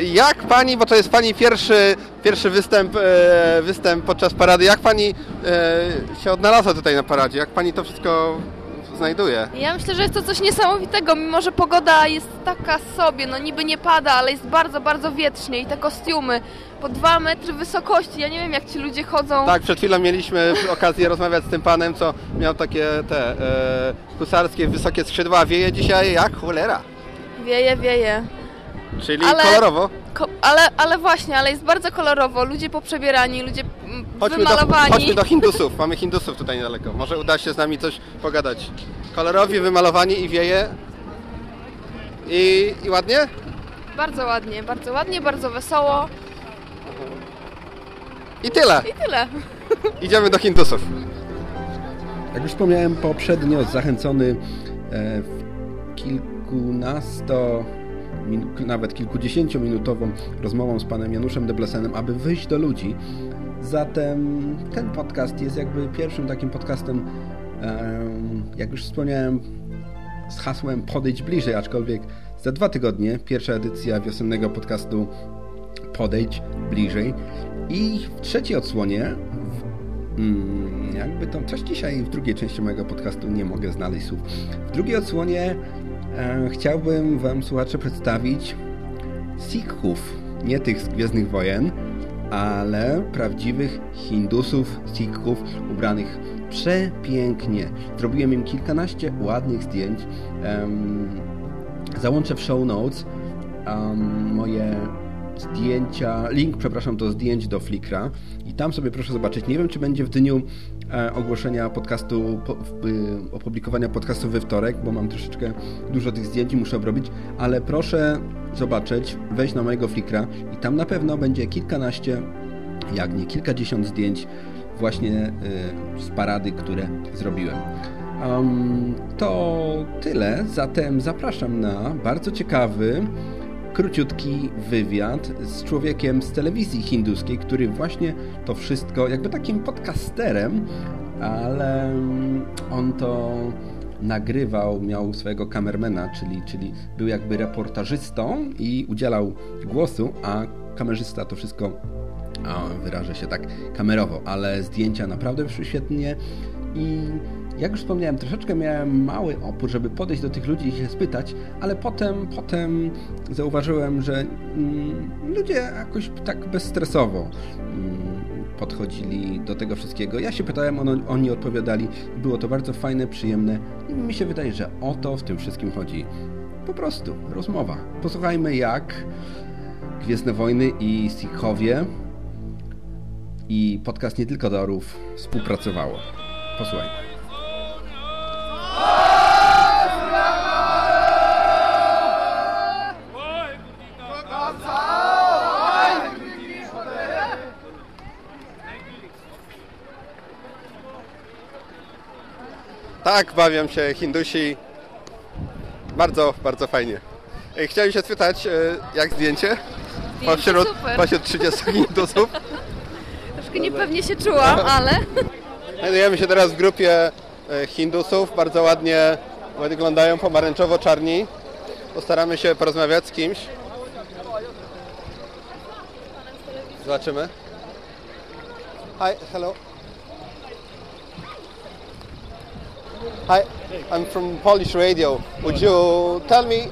jak pani, bo to jest pani pierwszy, pierwszy występ, e, występ podczas parady, jak pani e, się odnalazła tutaj na paradzie? Jak pani to wszystko znajduje? Ja myślę, że jest to coś niesamowitego, mimo że pogoda jest taka sobie, no niby nie pada, ale jest bardzo, bardzo wietrznie i te kostiumy po dwa metry wysokości, ja nie wiem jak ci ludzie chodzą. Tak, przed chwilą mieliśmy okazję rozmawiać z tym panem, co miał takie te e, husarskie wysokie skrzydła. Wieje dzisiaj jak cholera. Wieje, wieje. Czyli Ale- kolorowo. Ko- ale, ale właśnie, ale jest bardzo kolorowo, ludzie poprzebierani, ludzie Chodźmy do, wymalowani. chodźmy do Hindusów. Mamy Hindusów tutaj niedaleko. Może uda się z nami coś pogadać. Kolorowi, wymalowani i wieje. I, i ładnie? Bardzo ładnie, bardzo ładnie, bardzo wesoło I tyle. i tyle. Idziemy do Hindusów. Jak już wspomniałem poprzednio, zachęcony e, w kilkunasto, nawet kilkudziesięciominutową rozmową z panem Januszem Deblesenem, aby wyjść do ludzi. Zatem ten podcast jest jakby pierwszym takim podcastem, em, jak już wspomniałem, z hasłem Podejdź bliżej, aczkolwiek za dwa tygodnie pierwsza edycja wiosennego podcastu Podejdź bliżej i w trzeciej odsłonie Mm, jakby to coś dzisiaj w drugiej części mojego podcastu nie mogę znaleźć słów. W drugiej odsłonie chciałbym Wam, słuchacze, przedstawić Sikhów. Nie tych z Gwiezdnych Wojen, ale prawdziwych Hindusów, Sikhów, ubranych przepięknie. Zrobiłem im kilkanaście ładnych zdjęć. Em, załączę w show notes um, moje zdjęcia, link, przepraszam, do zdjęć do Flickra i tam sobie proszę zobaczyć. Nie wiem, czy będzie w dniu e, ogłoszenia podcastu, y, opublikowania podcastu we wtorek, bo mam troszeczkę dużo tych zdjęć i muszę obrobić, ale proszę zobaczyć, wejść na mojego Flickra i tam na pewno będzie kilkanaście, jak nie kilkadziesiąt zdjęć właśnie y, z parady, które zrobiłem. Um, to tyle, zatem zapraszam na bardzo ciekawy, króciutki wywiad z człowiekiem z telewizji hinduskiej, który właśnie to wszystko, jakby takim podcasterem, ale on to nagrywał, miał swojego kamermana, czyli, czyli był jakby reportażystą i udzielał głosu, a kamerzysta to wszystko wyrażę się tak kamerowo, ale zdjęcia naprawdę wyszły świetnie i jak już wspomniałem, troszeczkę miałem mały opór, żeby podejść do tych ludzi i się spytać, ale potem, potem zauważyłem, że mm, ludzie jakoś tak bezstresowo mm, podchodzili do tego wszystkiego. Ja się pytałem, on, oni odpowiadali. Było to bardzo fajne, przyjemne i mi się wydaje, że o to w tym wszystkim chodzi. Po prostu rozmowa. Posłuchajmy jak Gwiezdne Wojny i Sikhowie i podcast Nie Tylko do Orów współpracowało. Posłuchajmy. Tak, bawią się Hindusi. Bardzo, bardzo fajnie. Chciałem się spytać, e, jak zdjęcie? Zdjęcie Pośród, super. pośród 30 Hindusów. Troszkę niepewnie się czułam, ale Znajdujemy się teraz w grupie e, Hindusów. Bardzo ładnie wyglądają pomarańczowo-czarni. Postaramy się porozmawiać z kimś. Zobaczymy. Hi, hello. Hi, I'm from Polish radio. Would you tell me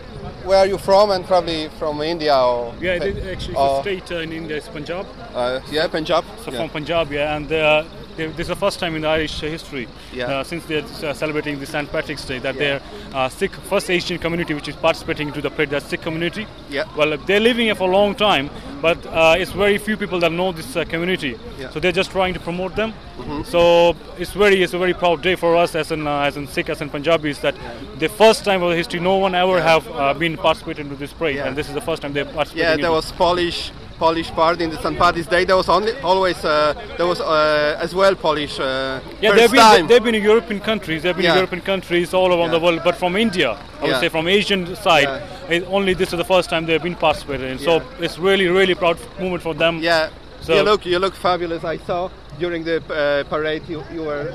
where are you from and probably from India or Yeah, actually or, the state uh, in India is Punjab. uh, yeah, Punjab. So yeah. from Punjab, yeah, and uh, they, this is the first time in the Irish uh, history uh, since they're uh, celebrating the St. Patrick's Day that they're uh, Sikh first Asian community which is participating to the parade. That Sikh community. Yeah. Well, they're living here for a long time, but uh, it's very few people that know this uh, community. Yeah. So they're just trying to promote them. Mm-hmm. So it's very it's a very proud day for us as in uh, as in Sikh as in Punjabis that the first time of the history no one ever have uh, been participated to this parade, and this is the first time they're participating. Yeah, there was Polish Polish part in the St. Paddy's Day. There was only always uh, there was uh, as well Polish. Uh, Yeah, first they've been, time. they've been in European countries. They've been Yeah. in European countries all around the world, but from India, I would say from Asian side, it, only this is the first time they've been participated in. So it's really, really proud moment for them. Yeah, So you look you look fabulous. I saw during the uh, parade you, you were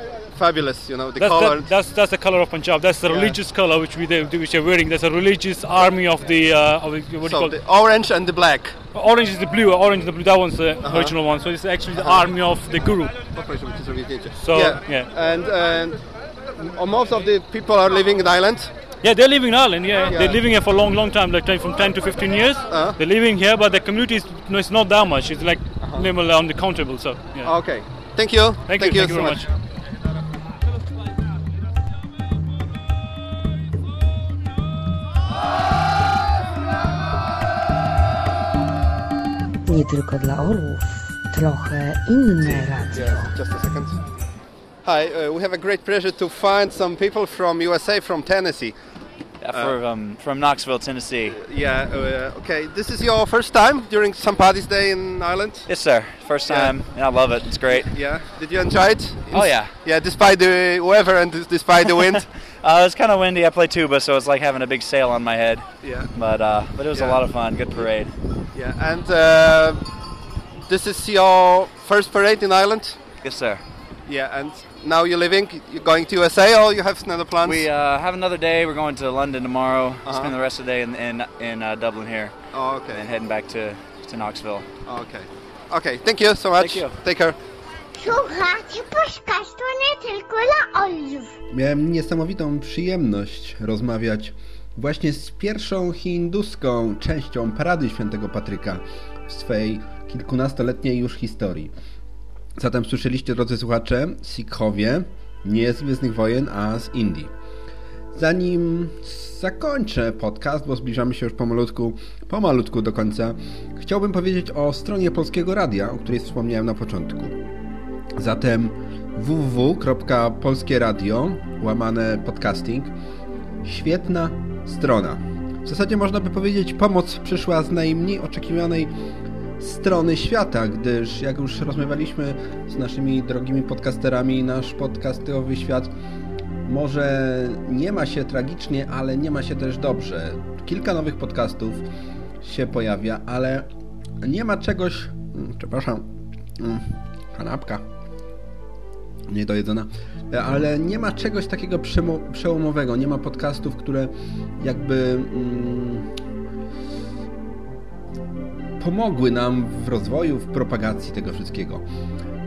fabulous. You know the that's, color. that, that's that's the color of Punjab. That's the Yeah. religious color which we which they're wearing. There's a religious army of the uh, of what do you call the orange and the black. Orange is the blue. Orange is the blue. That one's the Uh-huh. original one. So it's actually the Uh-huh. army of the Guru. Poproszę, bo ci zrobię zdjęcie. So, yeah, yeah. and and most of the people are living in Ireland. Yeah, they're living in Ireland. Yeah, Yeah. they're living here for a long, long time, like from 10 to 15 years. Uh-huh. They're living here, but the community is no, it's not that much. It's like Uh-huh. minimal on the countable. So yeah. Okay, thank you. Thank, you, thank you so very much. much. Nie tylko dla orłów, trochę inne radio. Just a second. Hi, uh, we have a great pleasure to find some people from USA, from Tennessee. Yeah, for, um, from Knoxville, Tennessee. Yeah, uh, okay. This is your first time during St. Paddy's Day in Ireland? Yes, sir. First time. Yeah, I love it. It's great. Yeah. Did you enjoy it? Oh, yeah. Yeah, despite the weather and despite the wind. Uh, it's kind of windy. I play tuba, so it's like having a big sail on my head. Yeah. But uh, but it was Yeah. a lot of fun. Good parade. yeah, and uh, this is your first parade in Ireland? Yes, sir. Yeah, and now you're living, you're going to USA or you have another plans? We uh, have another day. We're going to London tomorrow. Uh-huh. Spend the rest of the day in in, in uh, Dublin here. Oh, okay. And heading back to to Knoxville. Okay. Okay, thank you so much. Thank you. Take care. Słuchajcie podcastu nie tylko dla olów. Miałem niesamowitą przyjemność rozmawiać właśnie z pierwszą hinduską częścią Parady Świętego Patryka w swej kilkunastoletniej już historii. Zatem słyszeliście, drodzy słuchacze, Sikhowie nie z Gwiezdnych Wojen, a z Indii. Zanim zakończę podcast, bo zbliżamy się już pomalutku, pomalutku do końca, chciałbym powiedzieć o stronie Polskiego Radia, o której wspomniałem na początku. Zatem www.polskieradio łamane podcasting świetna strona. W zasadzie można by powiedzieć pomoc przyszła z najmniej oczekiwanej strony świata, gdyż jak już rozmawialiśmy z naszymi drogimi podcasterami, nasz podcastowy świat może nie ma się tragicznie, ale nie ma się też dobrze. Kilka nowych podcastów się pojawia, ale nie ma czegoś... mm, Przepraszam. mm, Kanapka niedojedzona, ale nie ma czegoś takiego przełomowego, nie ma podcastów, które jakby mm, pomogły nam w rozwoju, w propagacji tego wszystkiego.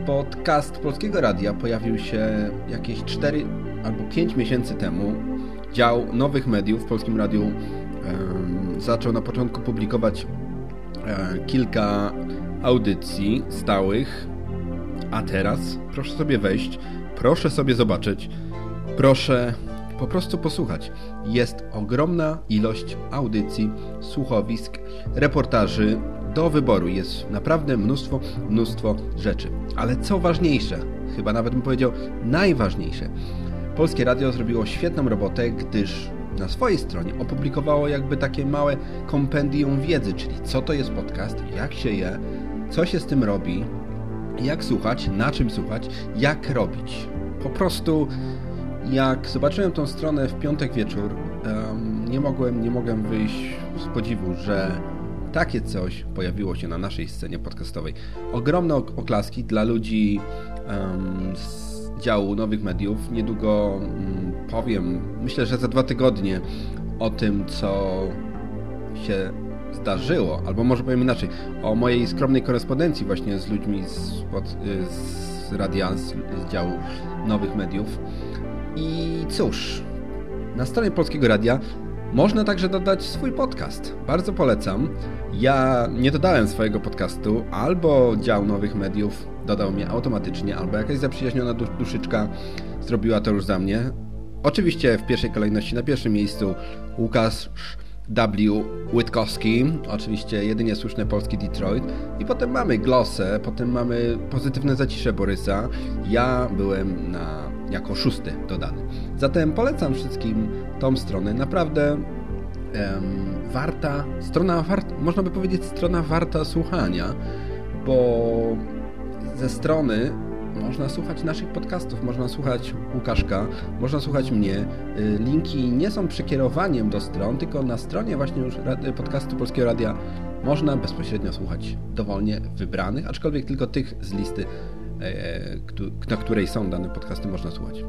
Podcast Polskiego Radia pojawił się jakieś 4 albo 5 miesięcy temu. Dział nowych mediów w Polskim Radiu em, zaczął na początku publikować e, kilka audycji stałych, a teraz proszę sobie wejść, proszę sobie zobaczyć, proszę po prostu posłuchać. Jest ogromna ilość audycji, słuchowisk, reportaży do wyboru. Jest naprawdę mnóstwo, mnóstwo rzeczy. Ale co ważniejsze, chyba nawet bym powiedział najważniejsze, Polskie Radio zrobiło świetną robotę, gdyż na swojej stronie opublikowało jakby takie małe kompendium wiedzy, czyli co to jest podcast, jak się je, co się z tym robi, jak słuchać, na czym słuchać, jak robić. Po prostu jak zobaczyłem tą stronę w piątek wieczór, nie mogłem, nie mogłem wyjść z podziwu, że takie coś pojawiło się na naszej scenie podcastowej. Ogromne ok- oklaski dla ludzi em, z działu nowych mediów. Niedługo mm, powiem, myślę, że za dwa tygodnie o tym, co się zdarzyło, albo może powiem inaczej, o mojej skromnej korespondencji właśnie z ludźmi z, pod, z radia, z, z działu nowych mediów. I cóż, na stronie Polskiego Radia można także dodać swój podcast. Bardzo polecam. Ja nie dodałem swojego podcastu, albo dział nowych mediów dodał mnie automatycznie, albo jakaś zaprzyjaźniona dusz, duszyczka zrobiła to już za mnie. Oczywiście w pierwszej kolejności na pierwszym miejscu Łukasz W. Witkowski, oczywiście jedynie słuszne polski Detroit. I potem mamy Glossę, potem mamy pozytywne zacisze Borysa. Ja byłem na, jako szósty dodany. Zatem polecam wszystkim tą stronę. Naprawdę em, warta, strona warta, można by powiedzieć strona warta słuchania, bo ze strony można słuchać naszych podcastów, można słuchać Łukaszka, można słuchać mnie. Y, Linki nie są przekierowaniem do stron, tylko na stronie właśnie już podcastu Polskiego Radia można bezpośrednio słuchać dowolnie wybranych, aczkolwiek tylko tych z listy, e, na której są dane podcasty, można słuchać.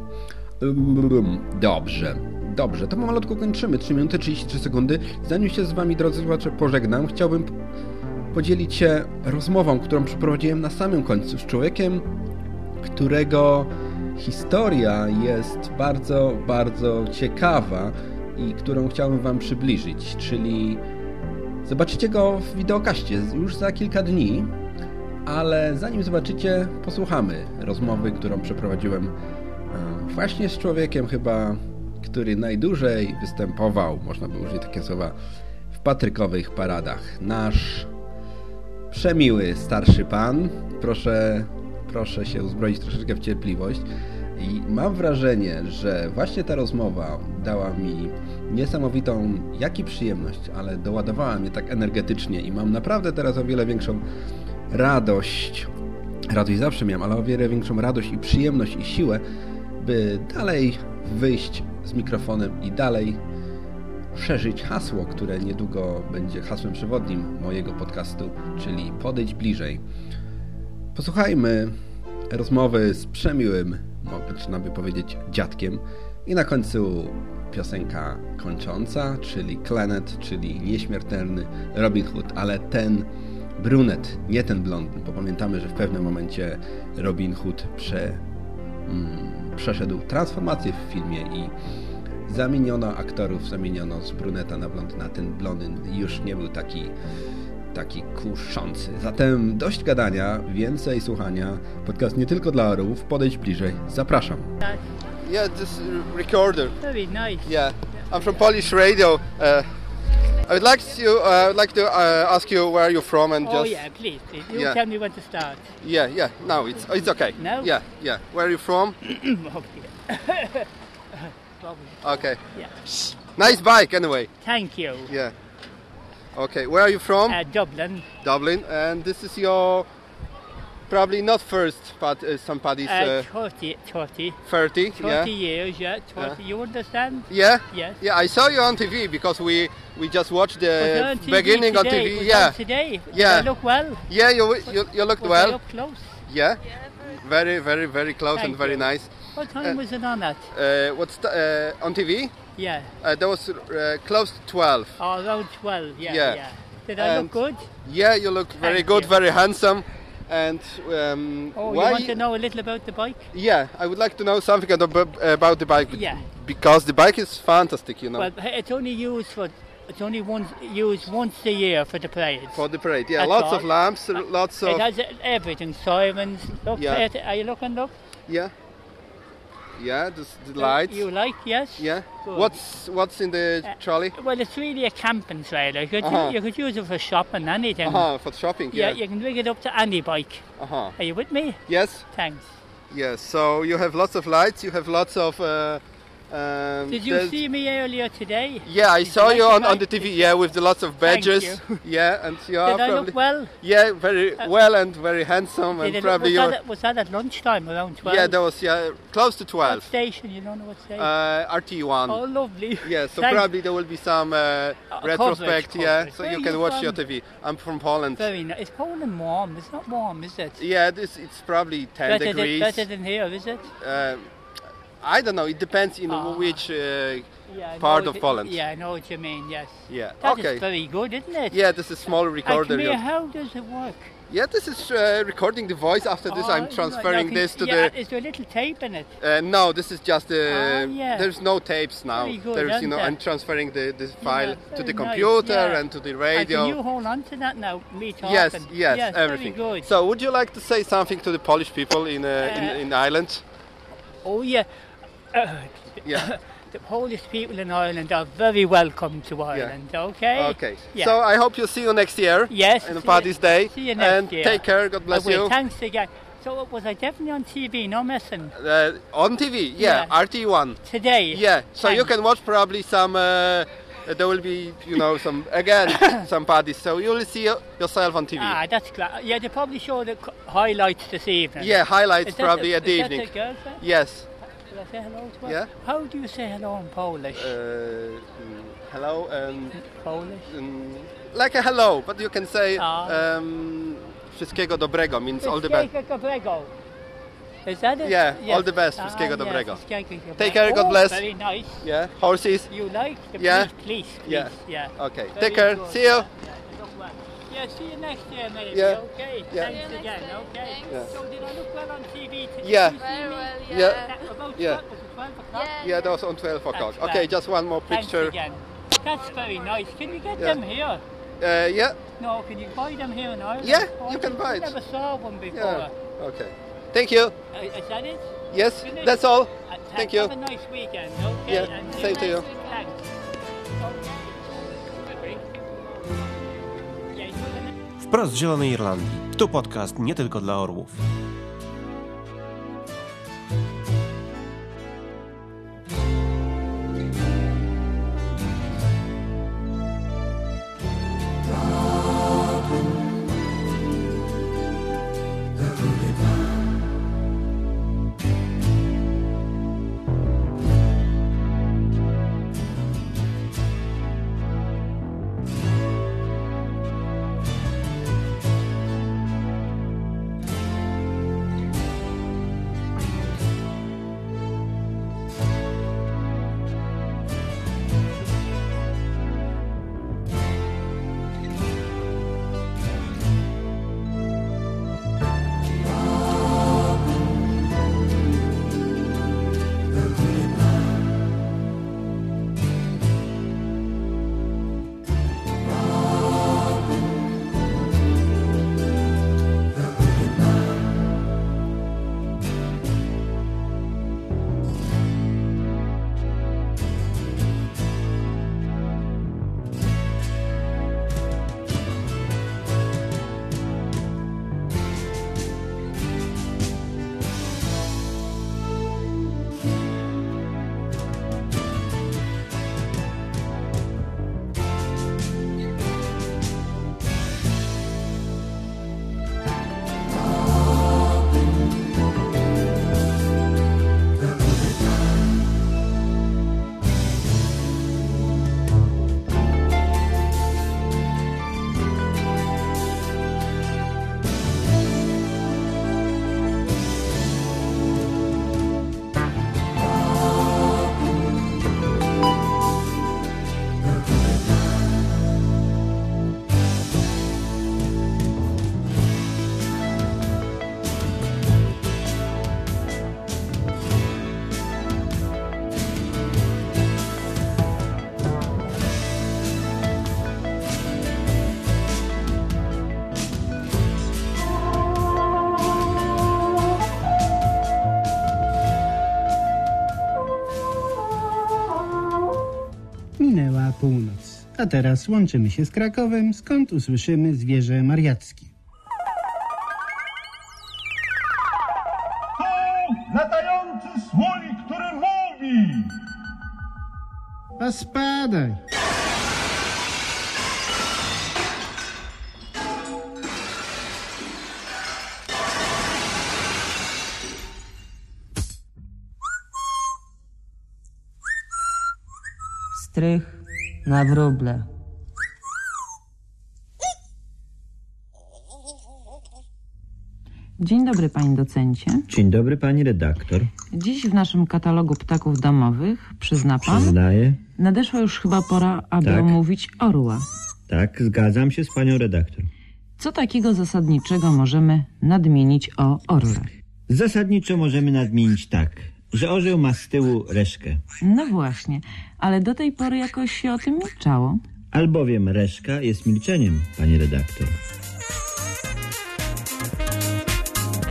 Dobrze, dobrze, to pomalutku kończymy. 3 minuty 33 sekundy. Zanim się z Wami, drodzy słuchacze, pożegnam, chciałbym podzielić się rozmową, którą przeprowadziłem na samym końcu z człowiekiem, którego historia jest bardzo, bardzo ciekawa i którą chciałbym Wam przybliżyć, czyli zobaczycie go w wideokaście już za kilka dni, ale zanim zobaczycie, posłuchamy rozmowy, którą przeprowadziłem e, właśnie z człowiekiem chyba, który najdłużej występował, można by użyć takie słowa, w patrykowych paradach. Nasz przemiły starszy pan. Proszę, proszę się uzbroić troszeczkę w cierpliwość. I mam wrażenie, że właśnie ta rozmowa dała mi niesamowitą, jak i przyjemność, ale doładowała mnie tak energetycznie i mam naprawdę teraz o wiele większą radość. Radość zawsze miałem, ale o wiele większą radość i przyjemność i siłę, by dalej wyjść z mikrofonem i dalej szerzyć hasło, które niedługo będzie hasłem przewodnim mojego podcastu, czyli podejdź bliżej. Posłuchajmy rozmowy z przemiłym, można by powiedzieć, dziadkiem i na końcu piosenka kończąca, czyli Clanet, czyli nieśmiertelny Robin Hood, ale ten brunet, nie ten blondyn, bo pamiętamy, że w pewnym momencie Robin Hood prze, przeszedł transformację w filmie i zamieniono aktorów, zamieniono z bruneta na blondyna. Ten blondyn już nie był taki taki kuszący. Zatem dość gadania, więcej słuchania. Podcast nie tylko dla orłów. Podejdź bliżej. Zapraszam. Yeah, this recorder. Very nice. Yeah, I'm from Polish radio. Uh, I would like to, uh, like to uh, ask you where you're from and oh just. yeah, please, please. You Yeah. tell me when to start. Yeah, yeah. No, it's it's okay. No? Yeah, yeah. Where are you from? okay. Probably. Okay. Yeah. Nice bike, anyway. Thank you. Yeah. Okay. Where are you from? Uh, Dublin. Dublin, and this is your probably not first, but uh, some paddies. Uh, Uh, 30, 30. 30, 30 yeah. years, yeah. 30. You understand? Yeah. Yes. Yeah, I saw you on TV because we we just watched Was the on TV beginning today? on TV. Was yeah. on today? Did Yeah. I look well? Yeah, you you, you looked Was well. I up close? Yeah. Very, very, very close Thank and very you. nice. What time Uh, was it on at? Uh, what's the, uh, on TV? Yeah. Uh, that was uh, close to 12. Oh, around 12, yeah, Yeah. yeah. Did I look good? Yeah, you look very Thank good, you. very handsome. And um, Oh, you want to know a little about the bike? Yeah, I would like to know something about, uh, about the bike. Yeah. Because the bike is fantastic, you know. Well, it's only used for it's only once used once a year for the parade. for the parade, yeah, That's lots all. Uh, of lamps, lots of It has uh, everything, sirens. Look, Yeah. are you looking? Look. yeah, yeah, the, the lights. You like? Yes. Yeah. Good. What's what's in the Uh, trolley? Well, it's really a camping trailer. You could, Uh-huh. you could use it for shopping, anything. Uh-huh, for shopping, yeah. you can rig it up to any bike. Uh-huh. Are you with me? Yes. Thanks. Yes. So you have lots of lights. You have lots of. Uh, um, Did you see me earlier today? Yeah, I Did saw you on, on the TV. Yeah, with the lots of Thank badges. you. yeah, and you are Did I probably. look well? Yeah, very Uh, well and very handsome, and probably was, that at, was that at lunchtime around 12? Yeah, that was yeah close to What twelve. station? You don't know what station? Uh, RT1. oh, lovely. Yeah, so Thanks. probably there will be some uh, retrospect, coverage, yeah, coverage. so Where you can you watch your? TV. I'm from Poland. Very nice. It's cold and warm. It's not warm, is it? Yeah, this it's probably 10 better degrees. Than, better than here, is it? I don't know. It depends in which uh, Yeah, part of Poland. Yeah, I know what you mean, yes. Yeah. That is okay. very good, isn't it? Yeah, this is a small recorder. And yeah. how does it work? Yeah, this is uh, recording the voice. After this, Oh, I'm transferring this to yeah, the. Is there a little tape in it? Uh, no, this is just uh, Ah, yeah. there's no tapes now. Very good, there's you know it? I'm transferring the, the file Yeah, to the nice, computer yeah. and to the And radio. can you hold on to that now? Me talking. yes, yes, yes everything. Very good. So, would you like to say something to the Polish people in uh, Uh, in, in Ireland? Oh yeah. Yeah. the Polish people in Ireland are very welcome to Ireland. Okay. Okay. Yeah. So I hope you'll see you next year. Yes. In Paddy's Day. See you next and year. take care. God bless you. Thanks again. So was I definitely on TV? No missing. Uh, on TV, yeah, Yeah. RT1. Today. Yeah, so you can watch probably some. Uh, there will be, you know, some again some parties. So you will see yourself on TV. Ah, that's glad. Yeah, they probably show the highlights this evening. Yeah, highlights probably the, at the evening. That the girlfriend? Yes. I say hello to her? Yeah. How do you say hello in Polish? Uh, hello and Polish. mm, like a hello, but you can say Ah. um, wszystkiego dobrego means all the best. Wszystkiego dobrego. Is that it? Yeah, Yes. all the best. Ah, Wszystkiego yes, dobrego. wszystkiego. Take care. God Oh, bless. Very nice. Yeah, horses. You like the Yeah. Please. police, Yeah. yeah. Okay. Very Take care. good. See you. Yeah. Yeah, see you next year, maybe. Yeah. Okay. Yeah. Thanks again. Okay. Yeah. So did I look well on TV? Did Yeah. You see me? Yeah. About Yeah. 12, was it 12 o'clock? Yeah, yeah, that was on 12 o'clock. Okay, grand. just one more Thanks picture. again. That's very nice. Can we get Yeah. them here? Uh, yeah. No, can you buy them here in Ireland? Yeah, Oh, you can I buy it. never saw one before. Yeah. Okay. Thank you. Uh, is that it? Yes, Finished? that's all. Uh, th- Thank you. Have a nice weekend, okay? Yeah, And same to you. Thanks. Okay. Wprost z Zielonej Irlandii. Tu podcast nie tylko dla orłów. A teraz łączymy się z Krakowem, skąd usłyszymy zwierzę mariackie. Latający słoik, który mówi! A spadaj! Strych na wróble. Dzień dobry, panie docencie. Dzień dobry, pani redaktor. Dziś w naszym katalogu ptaków domowych, przyzna pan, Przyznaję. nadeszła już chyba pora, aby Tak. omówić orła. Tak, zgadzam się z panią redaktor. Co takiego zasadniczego możemy nadmienić o orle? Zasadniczo możemy nadmienić tak, że orzeł ma z tyłu reszkę. No właśnie, ale do tej pory jakoś się o tym milczało. Albowiem reszka jest milczeniem, pani redaktor.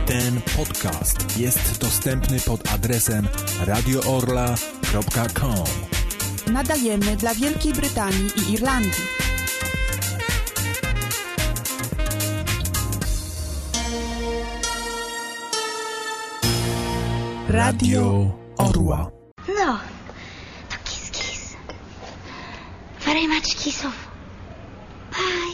Ten podcast jest dostępny pod adresem radioorla.com. Nadajemy dla Wielkiej Brytanii i Irlandii. Radio Orła. No, to kis, kis. Very much kisów. Bye.